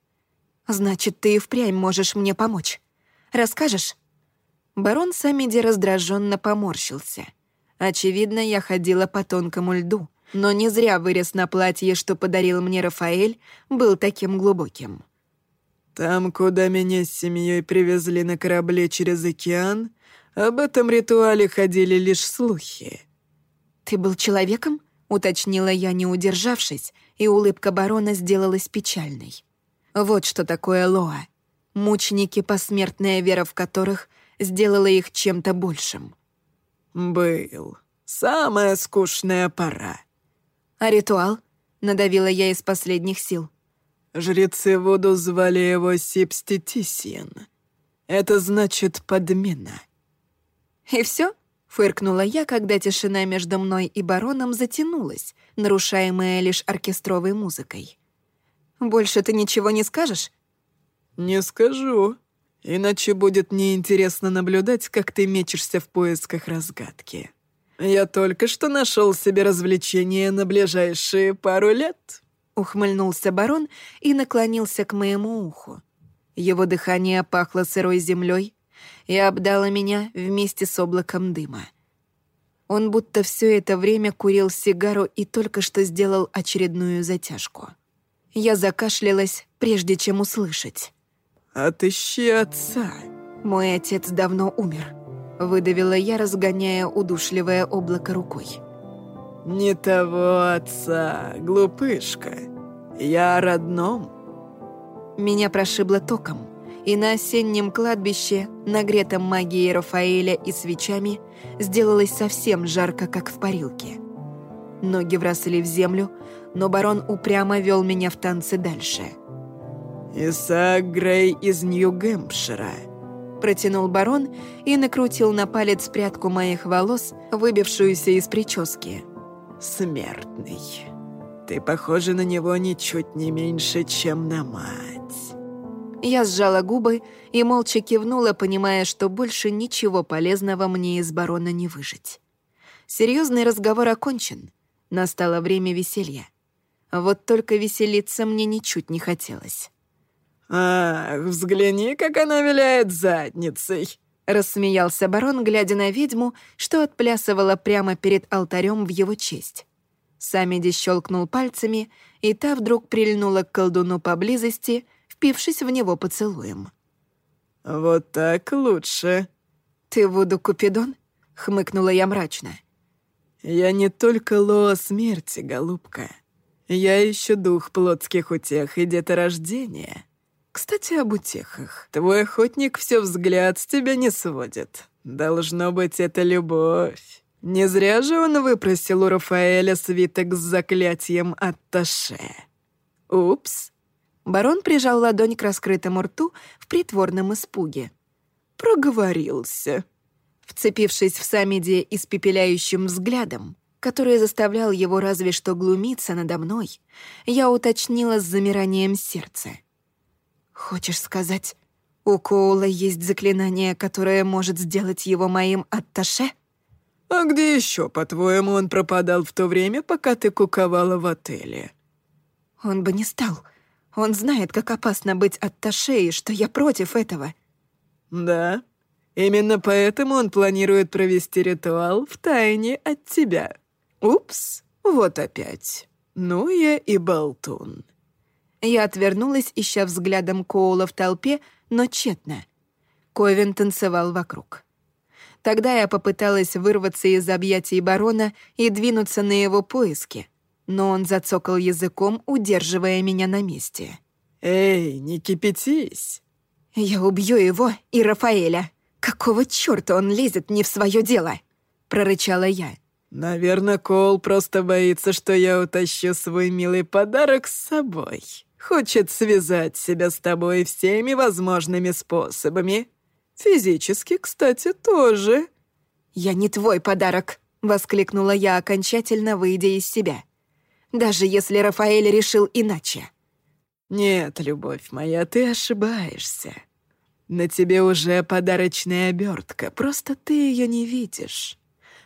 Значит, ты и впрямь можешь мне помочь. Расскажешь? Барон Самиди раздраженно поморщился. Очевидно, я ходила по тонкому льду, но не зря вырез на платье, что подарил мне Рафаэль, был таким глубоким. «Там, куда меня с семьей привезли на корабле через океан, об этом ритуале ходили лишь слухи». «Ты был человеком?» — уточнила я, не удержавшись, и улыбка барона сделалась печальной. Вот что такое Лоа. Мученики, посмертная вера в которых сделала их чем-то большим. «Был. Самая скучная пора». «А ритуал?» — надавила я из последних сил. «Жрецы воду звали его Сипститисиен. Это значит подмена». «И все? фыркнула я, когда тишина между мной и бароном затянулась, нарушаемая лишь оркестровой музыкой. «Больше ты ничего не скажешь?» «Не скажу», Иначе будет неинтересно наблюдать, как ты мечешься в поисках разгадки. Я только что нашел себе развлечение на ближайшие пару лет». Ухмыльнулся барон и наклонился к моему уху. Его дыхание пахло сырой землей и обдало меня вместе с облаком дыма. Он будто все это время курил сигару и только что сделал очередную затяжку. Я закашлялась, прежде чем услышать. «Отыщи отца». «Мой отец давно умер», — выдавила я, разгоняя удушливое облако рукой. «Не того отца, глупышка. Я о родном». Меня прошибло током, и на осеннем кладбище, нагретом магией Рафаэля и свечами, сделалось совсем жарко, как в парилке. Ноги вросли в землю, но барон упрямо вел меня в танцы дальше — «Исаак Грей из Нью-Гэмпшира», — протянул барон и накрутил на палец прядку моих волос, выбившуюся из прически. «Смертный. Ты похожа на него ничуть не меньше, чем на мать». Я сжала губы и молча кивнула, понимая, что больше ничего полезного мне из барона не выжить. Серьезный разговор окончен. Настало время веселья. Вот только веселиться мне ничуть не хотелось. «Ах, взгляни, как она виляет задницей!» Рассмеялся барон, глядя на ведьму, что отплясывала прямо перед алтарем в его честь. Самеди щелкнул пальцами, и та вдруг прильнула к колдуну поблизости, впившись в него поцелуем. «Вот так лучше». «Ты Вуду Купидон?» — хмыкнула я мрачно. «Я не только Лоа смерти, голубка. Я еще дух плотских утех и деторождения». Кстати, об утехах. Твой охотник все взгляд с тебя не сводит. Должно быть, это любовь. Не зря же он выпросил у Рафаэля свиток с заклятием от Таше. Упс. Барон прижал ладонь к раскрытому рту в притворном испуге. Проговорился. Вцепившись в Самиди испепеляющим взглядом, который заставлял его разве что глумиться надо мной, я уточнила с замиранием сердца — «Хочешь сказать, у Коула есть заклинание, которое может сделать его моим атташе?» «А где еще, по-твоему, он пропадал в то время, пока ты куковала в отеле?» «Он бы не стал. Он знает, как опасно быть атташе, и что я против этого». «Да, именно поэтому он планирует провести ритуал в тайне от тебя. Упс, вот опять. Ну я и болтун». Я отвернулась, ища взглядом Коула в толпе, но тщетно. Ковин танцевал вокруг. Тогда я попыталась вырваться из объятий барона и двинуться на его поиски, но он зацокал языком, удерживая меня на месте. «Эй, не кипятись!» «Я убью его и Рафаэля. Какого чёрта он лезет не в своё дело?» — прорычала я. «Наверное, Коул просто боится, что я утащу свой милый подарок с собой». Хочет связать себя с тобой всеми возможными способами. Физически, кстати, тоже». «Я не твой подарок», — воскликнула я, окончательно выйдя из себя. «Даже если Рафаэль решил иначе». «Нет, любовь моя, ты ошибаешься. На тебе уже подарочная обертка, просто ты ее не видишь.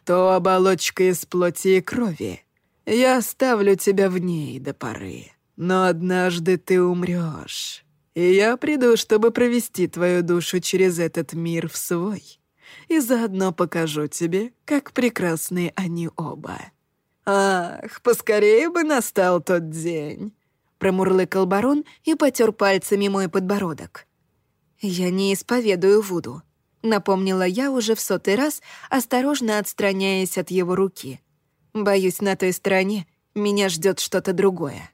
То оболочка из плоти и крови, Я оставлю тебя в ней до поры, но однажды ты умрешь, и я приду, чтобы провести твою душу через этот мир в свой, и заодно покажу тебе, как прекрасны они оба. Ах, поскорее бы настал тот день!» Промурлыкал барон и потер пальцами мой подбородок. «Я не исповедую Вуду», — напомнила я уже в сотый раз, осторожно отстраняясь от его руки. «Боюсь, на той стороне меня ждет что-то другое».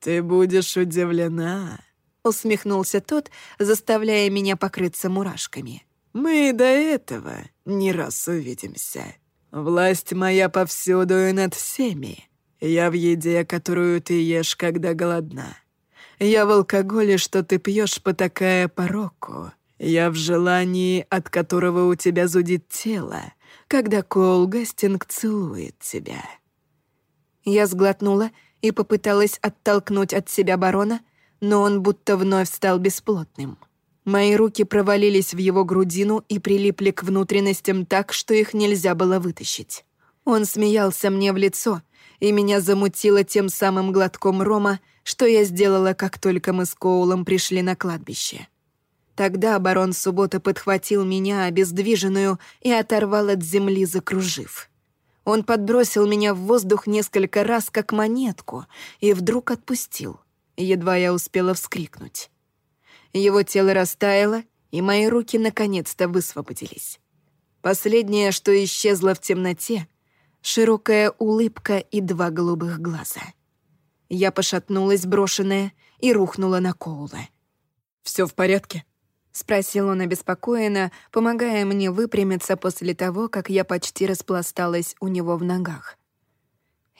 «Ты будешь удивлена», — усмехнулся тот, заставляя меня покрыться мурашками. «Мы до этого не раз увидимся. Власть моя повсюду и над всеми. Я в еде, которую ты ешь, когда голодна. Я в алкоголе, что ты пьешь, потакая пороку. Я в желании, от которого у тебя зудит тело, когда Коул Гастинг целует тебя». Я сглотнула и попыталась оттолкнуть от себя барона, но он будто вновь стал бесплотным. Мои руки провалились в его грудину и прилипли к внутренностям так, что их нельзя было вытащить. Он смеялся мне в лицо, и меня замутило тем самым глотком рома, что я сделала, как только мы с Коулом пришли на кладбище. Тогда барон Суббота подхватил меня, обездвиженную, и оторвал от земли, закружив. Он подбросил меня в воздух несколько раз, как монетку, и вдруг отпустил. Едва я успела вскрикнуть. Его тело растаяло, и мои руки наконец-то высвободились. Последнее, что исчезло в темноте — широкая улыбка и два голубых глаза — я пошатнулась, брошенная, и рухнула на Коула. Все в порядке?» — спросил он обеспокоенно, помогая мне выпрямиться после того, как я почти распласталась у него в ногах.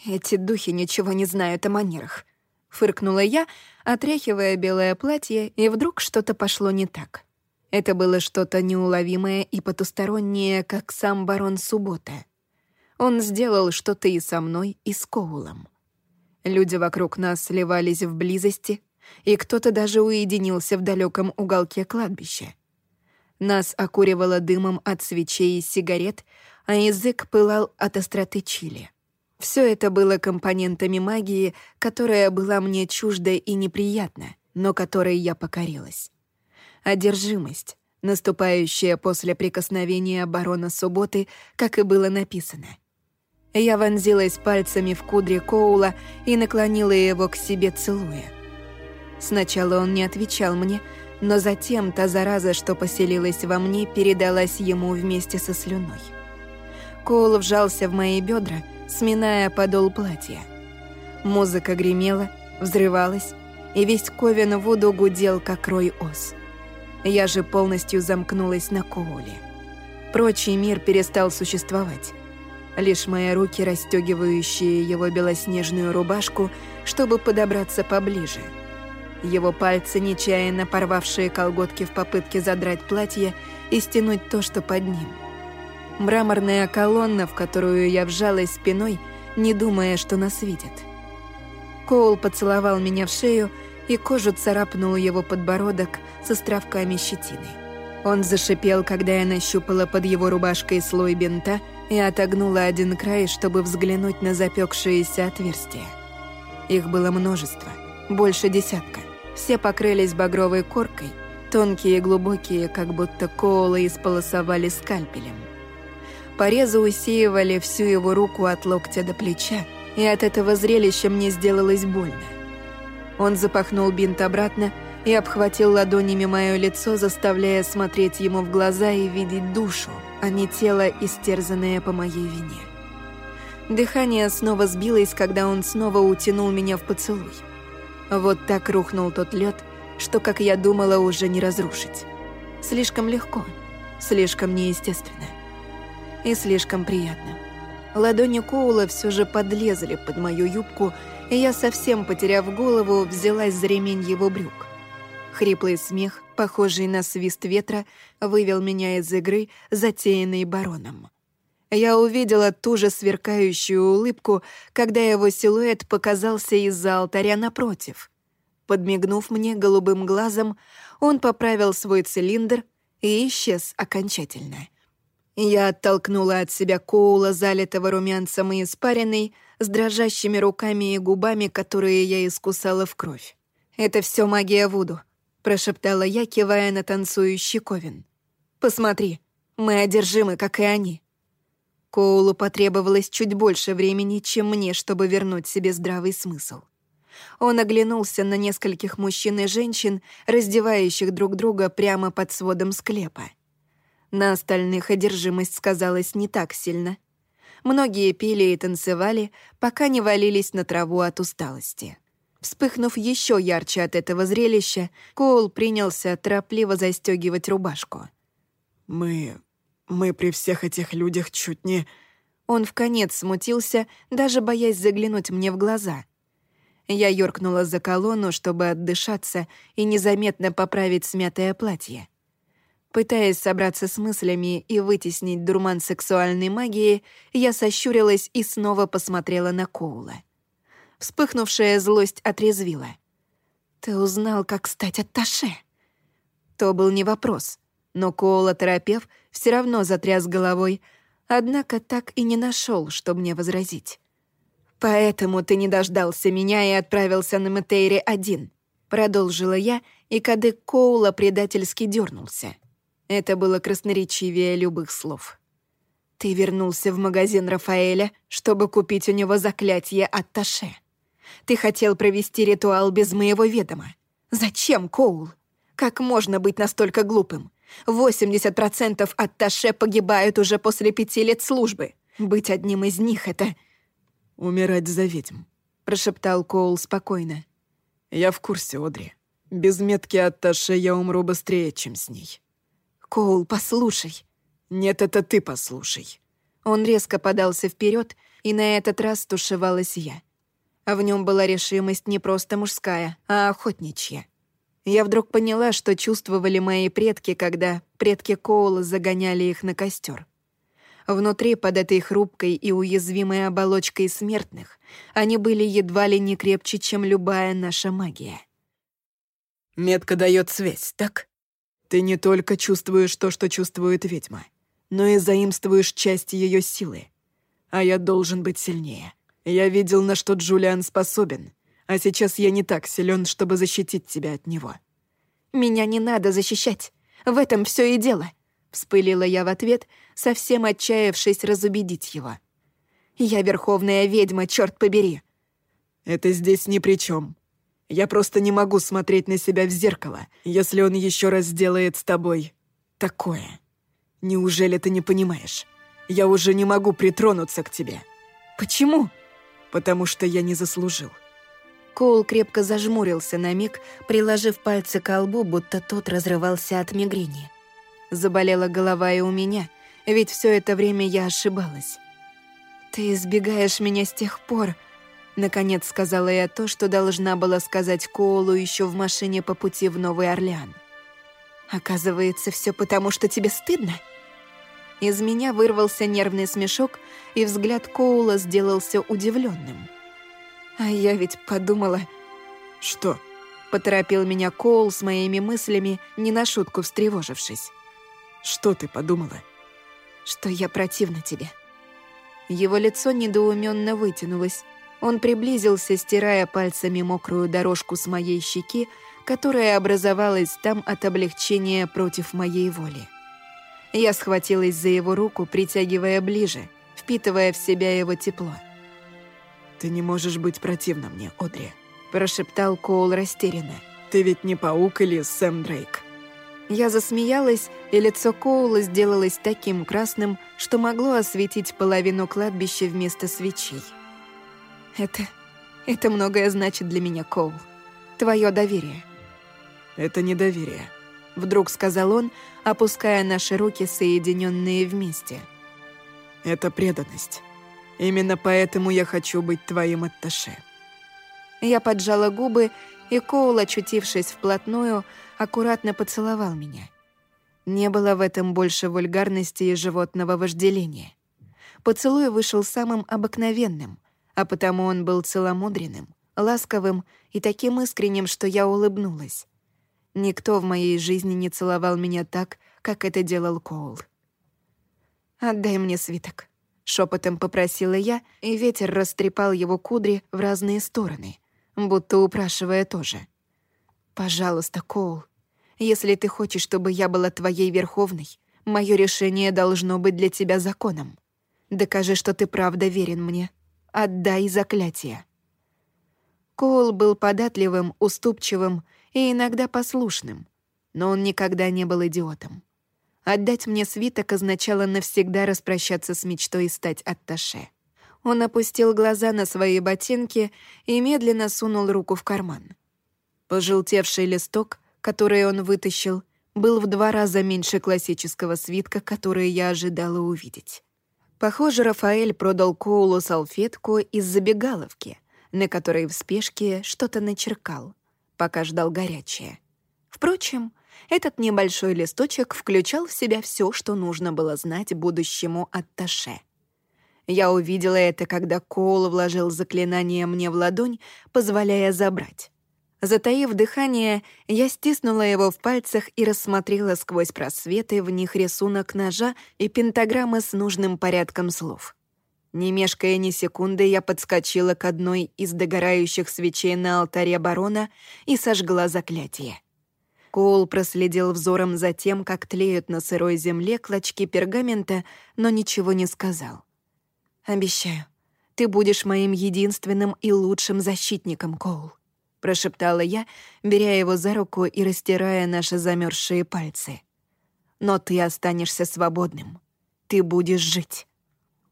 «Эти духи ничего не знают о манерах», — фыркнула я, отряхивая белое платье, и вдруг что-то пошло не так. Это было что-то неуловимое и потустороннее, как сам барон Суббота. Он сделал что-то и со мной, и с Коулом. Люди вокруг нас сливались в близости, и кто-то даже уединился в далеком уголке кладбища. Нас окуривало дымом от свечей и сигарет, а язык пылал от остроты чили. Все это было компонентами магии, которая была мне чужда и неприятна, но которой я покорилась. Одержимость, наступающая после прикосновения барона Субботы, как и было написано — я вонзилась пальцами в кудри Коула и наклонила его к себе, целуя. Сначала он не отвечал мне, но затем та зараза, что поселилась во мне, передалась ему вместе со слюной. Коул вжался в мои бедра, сминая подол платья. Музыка гремела, взрывалась, и весь Ковен воду гудел, как рой ос. Я же полностью замкнулась на Коуле. Прочий мир перестал существовать. Лишь мои руки, расстегивающие его белоснежную рубашку, чтобы подобраться поближе. Его пальцы, нечаянно порвавшие колготки в попытке задрать платье и стянуть то, что под ним. Мраморная колонна, в которую я вжалась спиной, не думая, что нас видят. Коул поцеловал меня в шею, и кожу царапнул его подбородок с островками щетины. Он зашипел, когда я нащупала под его рубашкой слой бинта — и отогнула один край, чтобы взглянуть на запекшиеся отверстия. Их было множество, больше десятка. Все покрылись багровой коркой, тонкие и глубокие, как будто коулы исполосовали скальпелем. Порезы усеивали всю его руку от локтя до плеча, и от этого зрелища мне сделалось больно. Он запахнул бинт обратно и обхватил ладонями мое лицо, заставляя смотреть ему в глаза и видеть душу, а не тело, истерзанное по моей вине. Дыхание снова сбилось, когда он снова утянул меня в поцелуй. Вот так рухнул тот лед, что, как я думала, уже не разрушить. Слишком легко, слишком неестественно. И слишком приятно. Ладони Коула все же подлезли под мою юбку, и я, совсем потеряв голову, взялась за ремень его брюк. Хриплый смех, похожий на свист ветра, вывел меня из игры, затеянной бароном. Я увидела ту же сверкающую улыбку, когда его силуэт показался из-за алтаря напротив. Подмигнув мне голубым глазом, он поправил свой цилиндр и исчез окончательно. Я оттолкнула от себя Коула, залитого румянцем и испаренной, с дрожащими руками и губами, которые я искусала в кровь. «Это все магия Вуду», — прошептала я, кивая на танцующий Ковен. «Посмотри, мы одержимы, как и они». Коулу потребовалось чуть больше времени, чем мне, чтобы вернуть себе здравый смысл. Он оглянулся на нескольких мужчин и женщин, раздевающих друг друга прямо под сводом склепа. На остальных одержимость сказалась не так сильно. Многие пили и танцевали, пока не валились на траву от усталости. Вспыхнув еще ярче от этого зрелища, Коул принялся торопливо застегивать рубашку. «Мы... мы при всех этих людях чуть не...» Он в конец смутился, даже боясь заглянуть мне в глаза. Я юркнула за колонну, чтобы отдышаться и незаметно поправить смятое платье. Пытаясь собраться с мыслями и вытеснить дурман сексуальной магии, я сощурилась и снова посмотрела на Коула. Вспыхнувшая злость отрезвила. «Ты узнал, как стать атташе?» То был не вопрос, но Коула, торопев, все равно затряс головой, однако так и не нашел, что мне возразить. «Поэтому ты не дождался меня и отправился на Метейре один», — продолжила я, и кадык Коула предательски дернулся. Это было красноречивее любых слов. «Ты вернулся в магазин Рафаэля, чтобы купить у него заклятие от Таше. Ты хотел провести ритуал без моего ведома. Зачем, Коул? Как можно быть настолько глупым? 80% от Таше погибают уже после пяти лет службы. Быть одним из них — это умирать за ведьм», — прошептал Коул спокойно. «Я в курсе, Одри. Без метки от Таше я умру быстрее, чем с ней». «Коул, послушай». «Нет, это ты послушай». Он резко подался вперед, и на этот раз тушевалась я. А в нем была решимость не просто мужская, а охотничья. Я вдруг поняла, что чувствовали мои предки, когда предки Коула загоняли их на костер. Внутри, под этой хрупкой и уязвимой оболочкой смертных, они были едва ли не крепче, чем любая наша магия. «Метка дает связь, так? Ты не только чувствуешь то, что чувствует ведьма, но и заимствуешь часть ее силы. А я должен быть сильнее. Я видел, на что Джулиан способен, а сейчас я не так силен, чтобы защитить тебя от него». «Меня не надо защищать. В этом все и дело», — вспылила я в ответ, совсем отчаявшись разубедить его. «Я верховная ведьма, черт побери!» «Это здесь ни при чем. Я просто не могу смотреть на себя в зеркало, если он еще раз сделает с тобой такое. Неужели ты не понимаешь? Я уже не могу притронуться к тебе». «Почему?» «Потому что я не заслужил». Коул крепко зажмурился на миг, приложив пальцы к лбу, будто тот разрывался от мигрени. Заболела голова и у меня, ведь все это время я ошибалась. «Ты избегаешь меня с тех пор», — наконец сказала я то, что должна была сказать Коулу еще в машине по пути в Новый Орлеан. «Оказывается, все потому, что тебе стыдно?» Из меня вырвался нервный смешок, и взгляд Коула сделался удивленным. А я ведь подумала... «Что?» — поторопил меня Коул с моими мыслями, не на шутку встревожившись. Что ты подумала? Что я противна тебе. Его лицо недоуменно вытянулось. Он приблизился, стирая пальцами мокрую дорожку с моей щеки, которая образовалась там от облегчения против моей воли. Я схватилась за его руку, притягивая ближе, впитывая в себя его тепло. «Ты не можешь быть противна мне, Одри», — прошептал Коул растерянно. «Ты ведь не паук или Сэм Дрейк?» Я засмеялась, и лицо Коула сделалось таким красным, что могло осветить половину кладбища вместо свечей. «Это... это многое значит для меня, Коул. Твое доверие». «Это не доверие», — вдруг сказал он, опуская наши руки, соединенные вместе. «Это преданность. Именно поэтому я хочу быть твоим атташе». Я поджала губы, и Коул, очутившись вплотную, аккуратно поцеловал меня. Не было в этом больше вульгарности и животного вожделения. Поцелуй вышел самым обыкновенным, а потому он был целомудренным, ласковым и таким искренним, что я улыбнулась. Никто в моей жизни не целовал меня так, как это делал Коул. «Отдай мне свиток», — шепотом попросила я, и ветер растрепал его кудри в разные стороны, будто упрашивая тоже. «Пожалуйста, Коул, если ты хочешь, чтобы я была твоей верховной, мое решение должно быть для тебя законом. Докажи, что ты правда верен мне. Отдай заклятие». Коул был податливым, уступчивым и иногда послушным, но он никогда не был идиотом. Отдать мне свиток означало навсегда распрощаться с мечтой стать атташе. Он опустил глаза на свои ботинки и медленно сунул руку в карман. Пожелтевший листок, который он вытащил, был в два раза меньше классического свитка, который я ожидала увидеть. Похоже, Рафаэль продал Коулу салфетку из забегаловки, на которой в спешке что-то начеркал, пока ждал горячее. Впрочем, этот небольшой листочек включал в себя все, что нужно было знать будущему атташе. Я увидела это, когда Коул вложил заклинание мне в ладонь, позволяя забрать. Затаив дыхание, я стиснула его в пальцах и рассмотрела сквозь просветы в них рисунок ножа и пентаграммы с нужным порядком слов. Не мешкая ни секунды, я подскочила к одной из догорающих свечей на алтаре барона и сожгла заклятие. Коул проследил взором за тем, как тлеют на сырой земле клочки пергамента, но ничего не сказал. «Обещаю, ты будешь моим единственным и лучшим защитником, Коул», — прошептала я, беря его за руку и растирая наши замерзшие пальцы. «Но ты останешься свободным. Ты будешь жить».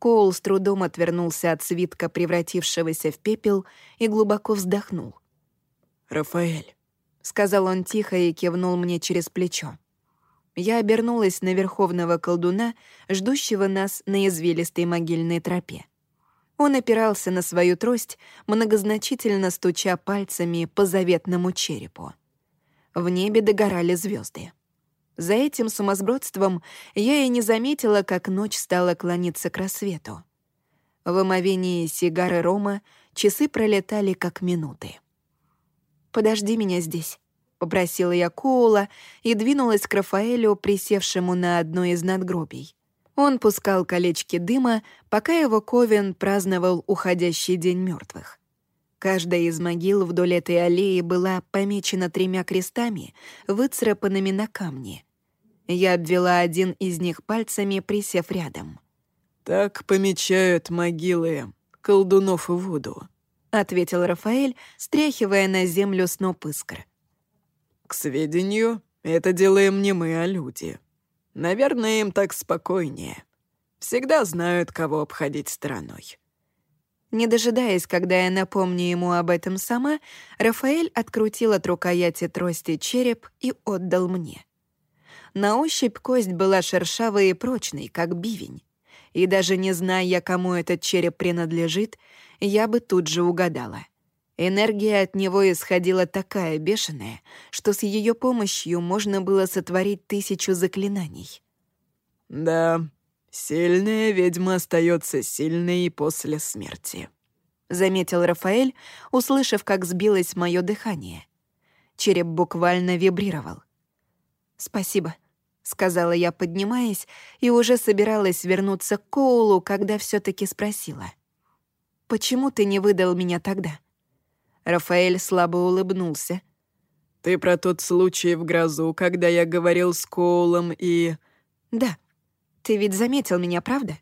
Коул с трудом отвернулся от свитка, превратившегося в пепел, и глубоко вздохнул. «Рафаэль, сказал он тихо и кивнул мне через плечо. Я обернулась на верховного колдуна, ждущего нас на извилистой могильной тропе. Он опирался на свою трость, многозначительно стуча пальцами по заветному черепу. В небе догорали звезды. За этим сумасбродством я и не заметила, как ночь стала клониться к рассвету. В омовении сигары Рома часы пролетали как минуты. «Подожди меня здесь», — попросила я Коула и двинулась к Рафаэлю, присевшему на одной из надгробий. Он пускал колечки дыма, пока его Ковен праздновал уходящий день мертвых. Каждая из могил вдоль этой аллеи была помечена тремя крестами, выцарапанными на камне. Я обвела один из них пальцами, присев рядом. «Так помечают могилы колдунов и Вуду», — ответил Рафаэль, стряхивая на землю сноп искр. «К сведению, это делаем не мы, а люди. Наверное, им так спокойнее. Всегда знают, кого обходить стороной». Не дожидаясь, когда я напомню ему об этом сама, Рафаэль открутил от рукояти трости череп и отдал мне. На ощупь кость была шершавой и прочной, как бивень. И даже не зная, кому этот череп принадлежит, я бы тут же угадала. Энергия от него исходила такая бешеная, что с ее помощью можно было сотворить тысячу заклинаний. «Да, сильная ведьма остается сильной и после смерти», — заметил Рафаэль, услышав, как сбилось мое дыхание. Череп буквально вибрировал. «Спасибо», — сказала я, поднимаясь, и уже собиралась вернуться к Коулу, когда все таки спросила. Почему ты не выдал меня тогда?» Рафаэль слабо улыбнулся. «Ты про тот случай в грозу, когда я говорил с Коулом и...» «Да. Ты ведь заметил меня, правда?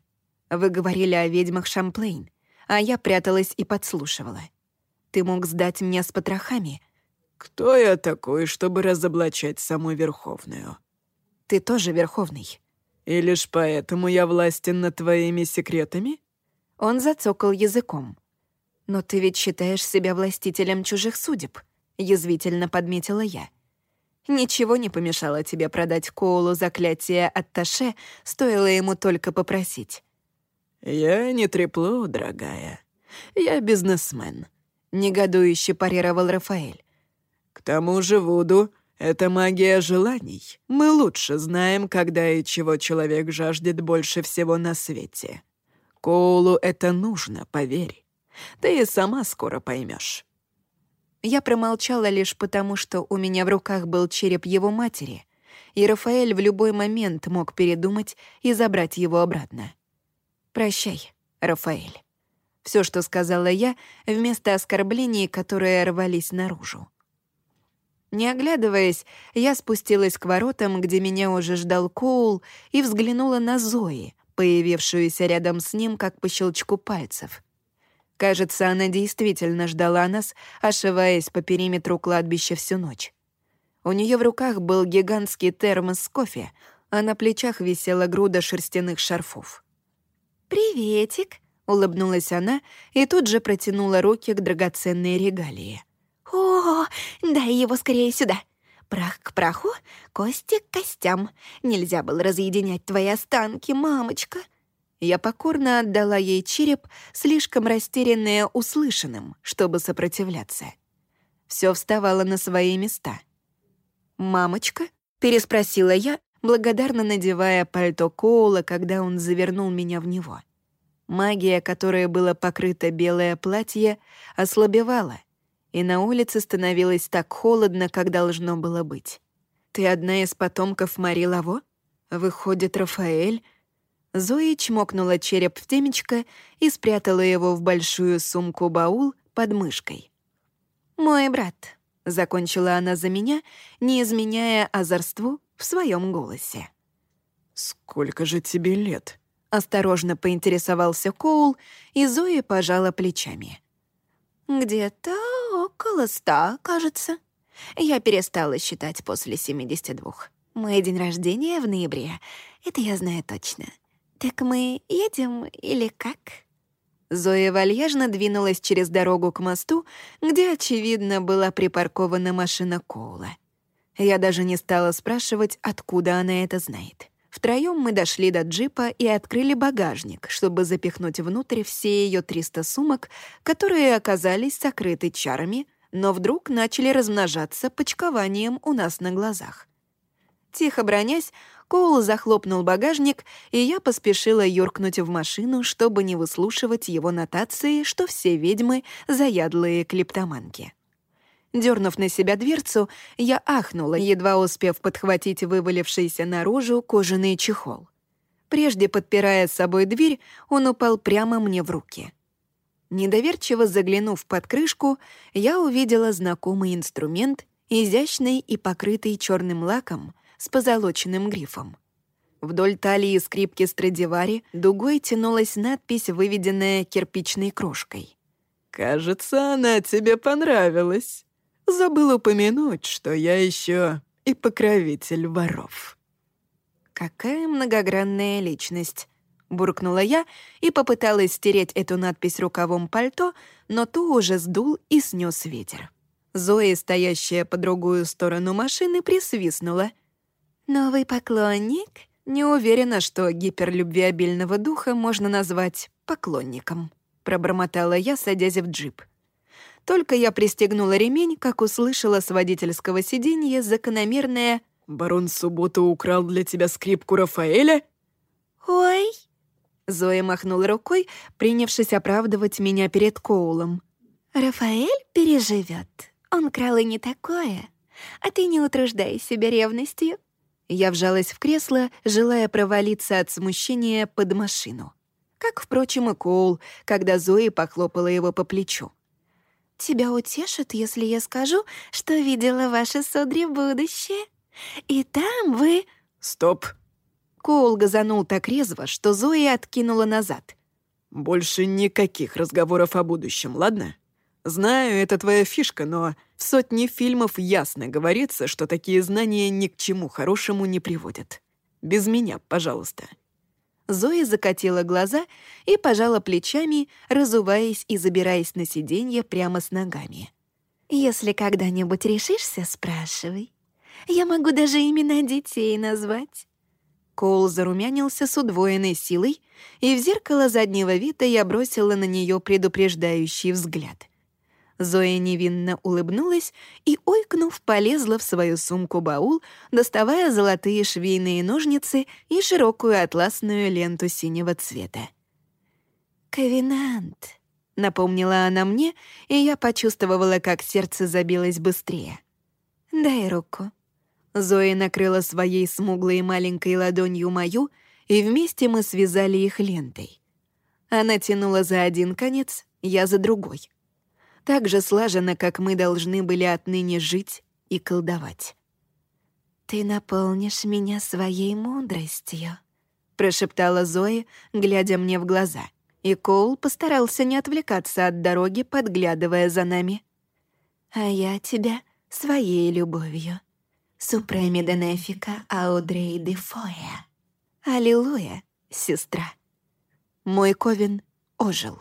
Вы говорили о ведьмах Шамплейн, а я пряталась и подслушивала. Ты мог сдать меня с потрохами». «Кто я такой, чтобы разоблачать саму Верховную?» «Ты тоже Верховный». «И лишь поэтому я властен над твоими секретами?» Он зацокал языком. «Но ты ведь считаешь себя властителем чужих судеб», — язвительно подметила я. «Ничего не помешало тебе продать Коулу заклятие от Таше, стоило ему только попросить». «Я не трепло, дорогая. Я бизнесмен», — негодующе парировал Рафаэль. «К тому же Вуду — это магия желаний. Мы лучше знаем, когда и чего человек жаждет больше всего на свете». Коулу это нужно, поверь. Ты и сама скоро поймешь. Я промолчала лишь потому, что у меня в руках был череп его матери, и Рафаэль в любой момент мог передумать и забрать его обратно. «Прощай, Рафаэль». Все, что сказала я, вместо оскорблений, которые рвались наружу. Не оглядываясь, я спустилась к воротам, где меня уже ждал Коул, и взглянула на Зои, появившуюся рядом с ним, как по щелчку пальцев. Кажется, она действительно ждала нас, ошиваясь по периметру кладбища всю ночь. У нее в руках был гигантский термос с кофе, а на плечах висела груда шерстяных шарфов. «Приветик», — улыбнулась она и тут же протянула руки к драгоценной регалии. «О, дай его скорее сюда. Прах к праху, кости к костям. Нельзя было разъединять твои останки, мамочка». Я покорно отдала ей череп, слишком растерянная услышанным, чтобы сопротивляться. Все вставало на свои места. «Мамочка?» — переспросила я, благодарно надевая пальто Коула, когда он завернул меня в него. Магия, которой было покрыто белое платье, ослабевала, и на улице становилось так холодно, как должно было быть. «Ты одна из потомков Мари Лаво? Выходит, Рафаэль?» Зои чмокнула череп в темечко и спрятала его в большую сумку-баул под мышкой. «Мой брат», — закончила она за меня, не изменяя озорству в своем голосе. «Сколько же тебе лет?» — осторожно поинтересовался Коул, и Зои пожала плечами. «Где-то около ста, кажется. Я перестала считать после 72. Мой день рождения в ноябре. Это я знаю точно. Так мы едем или как?» Зоя вальяжно двинулась через дорогу к мосту, где, очевидно, была припаркована машина Коула. Я даже не стала спрашивать, откуда она это знает. Втроем мы дошли до джипа и открыли багажник, чтобы запихнуть внутрь все ее 300 сумок, которые оказались сокрыты чарами, но вдруг начали размножаться почкованием у нас на глазах. Тихо бронясь, Коул захлопнул багажник, и я поспешила юркнуть в машину, чтобы не выслушивать его нотации, что все ведьмы — заядлые клептоманки. Дернув на себя дверцу, я ахнула, едва успев подхватить вывалившийся наружу кожаный чехол. Прежде подпирая с собой дверь, он упал прямо мне в руки. Недоверчиво заглянув под крышку, я увидела знакомый инструмент, изящный и покрытый черным лаком с позолоченным грифом. Вдоль талии скрипки Страдивари дугой тянулась надпись, выведенная кирпичной крошкой. «Кажется, она тебе понравилась», Забыл упомянуть, что я еще и покровитель воров. Какая многогранная личность. Буркнула я и попыталась стереть эту надпись рукавом пальто, но ту уже сдул и снес ветер. Зоя, стоящая по другую сторону машины, присвистнула. «Новый поклонник?» Не уверена, что гиперлюбвеобильного духа можно назвать поклонником. Пробормотала я, садясь в джип. Только я пристегнула ремень, как услышала с водительского сиденья закономерное «Барон Суббота украл для тебя скрипку Рафаэля?» «Ой!» Зоя махнула рукой, принявшись оправдывать меня перед Коулом. «Рафаэль переживет. Он крал и не такое. А ты не утруждай себя ревностью». Я вжалась в кресло, желая провалиться от смущения под машину. Как, впрочем, и Коул, когда Зои похлопала его по плечу. Тебя утешит, если я скажу, что видела ваше Содри будущее. И там вы...» «Стоп!» Коул газанул так резво, что Зои откинула назад. «Больше никаких разговоров о будущем, ладно? Знаю, это твоя фишка, но в сотне фильмов ясно говорится, что такие знания ни к чему хорошему не приводят. Без меня, пожалуйста». Зоя закатила глаза и пожала плечами, разуваясь и забираясь на сиденье прямо с ногами. «Если когда-нибудь решишься, спрашивай. Я могу даже имена детей назвать». Коул зарумянился с удвоенной силой, и в зеркало заднего вида я бросила на нее предупреждающий взгляд — Зоя невинно улыбнулась и, ойкнув, полезла в свою сумку-баул, доставая золотые швейные ножницы и широкую атласную ленту синего цвета. «Ковенант», — напомнила она мне, и я почувствовала, как сердце забилось быстрее. «Дай руку». Зоя накрыла своей смуглой маленькой ладонью мою, и вместе мы связали их лентой. Она тянула за один конец, я за другой. Так же слаженно, как мы должны были отныне жить и колдовать. «Ты наполнишь меня своей мудростью», — прошептала Зоя, глядя мне в глаза. И Коул постарался не отвлекаться от дороги, подглядывая за нами. «А я тебя своей любовью. Супреми Денефика Аудрей де Фоя. Аллилуйя, сестра». Мой Ковен ожил.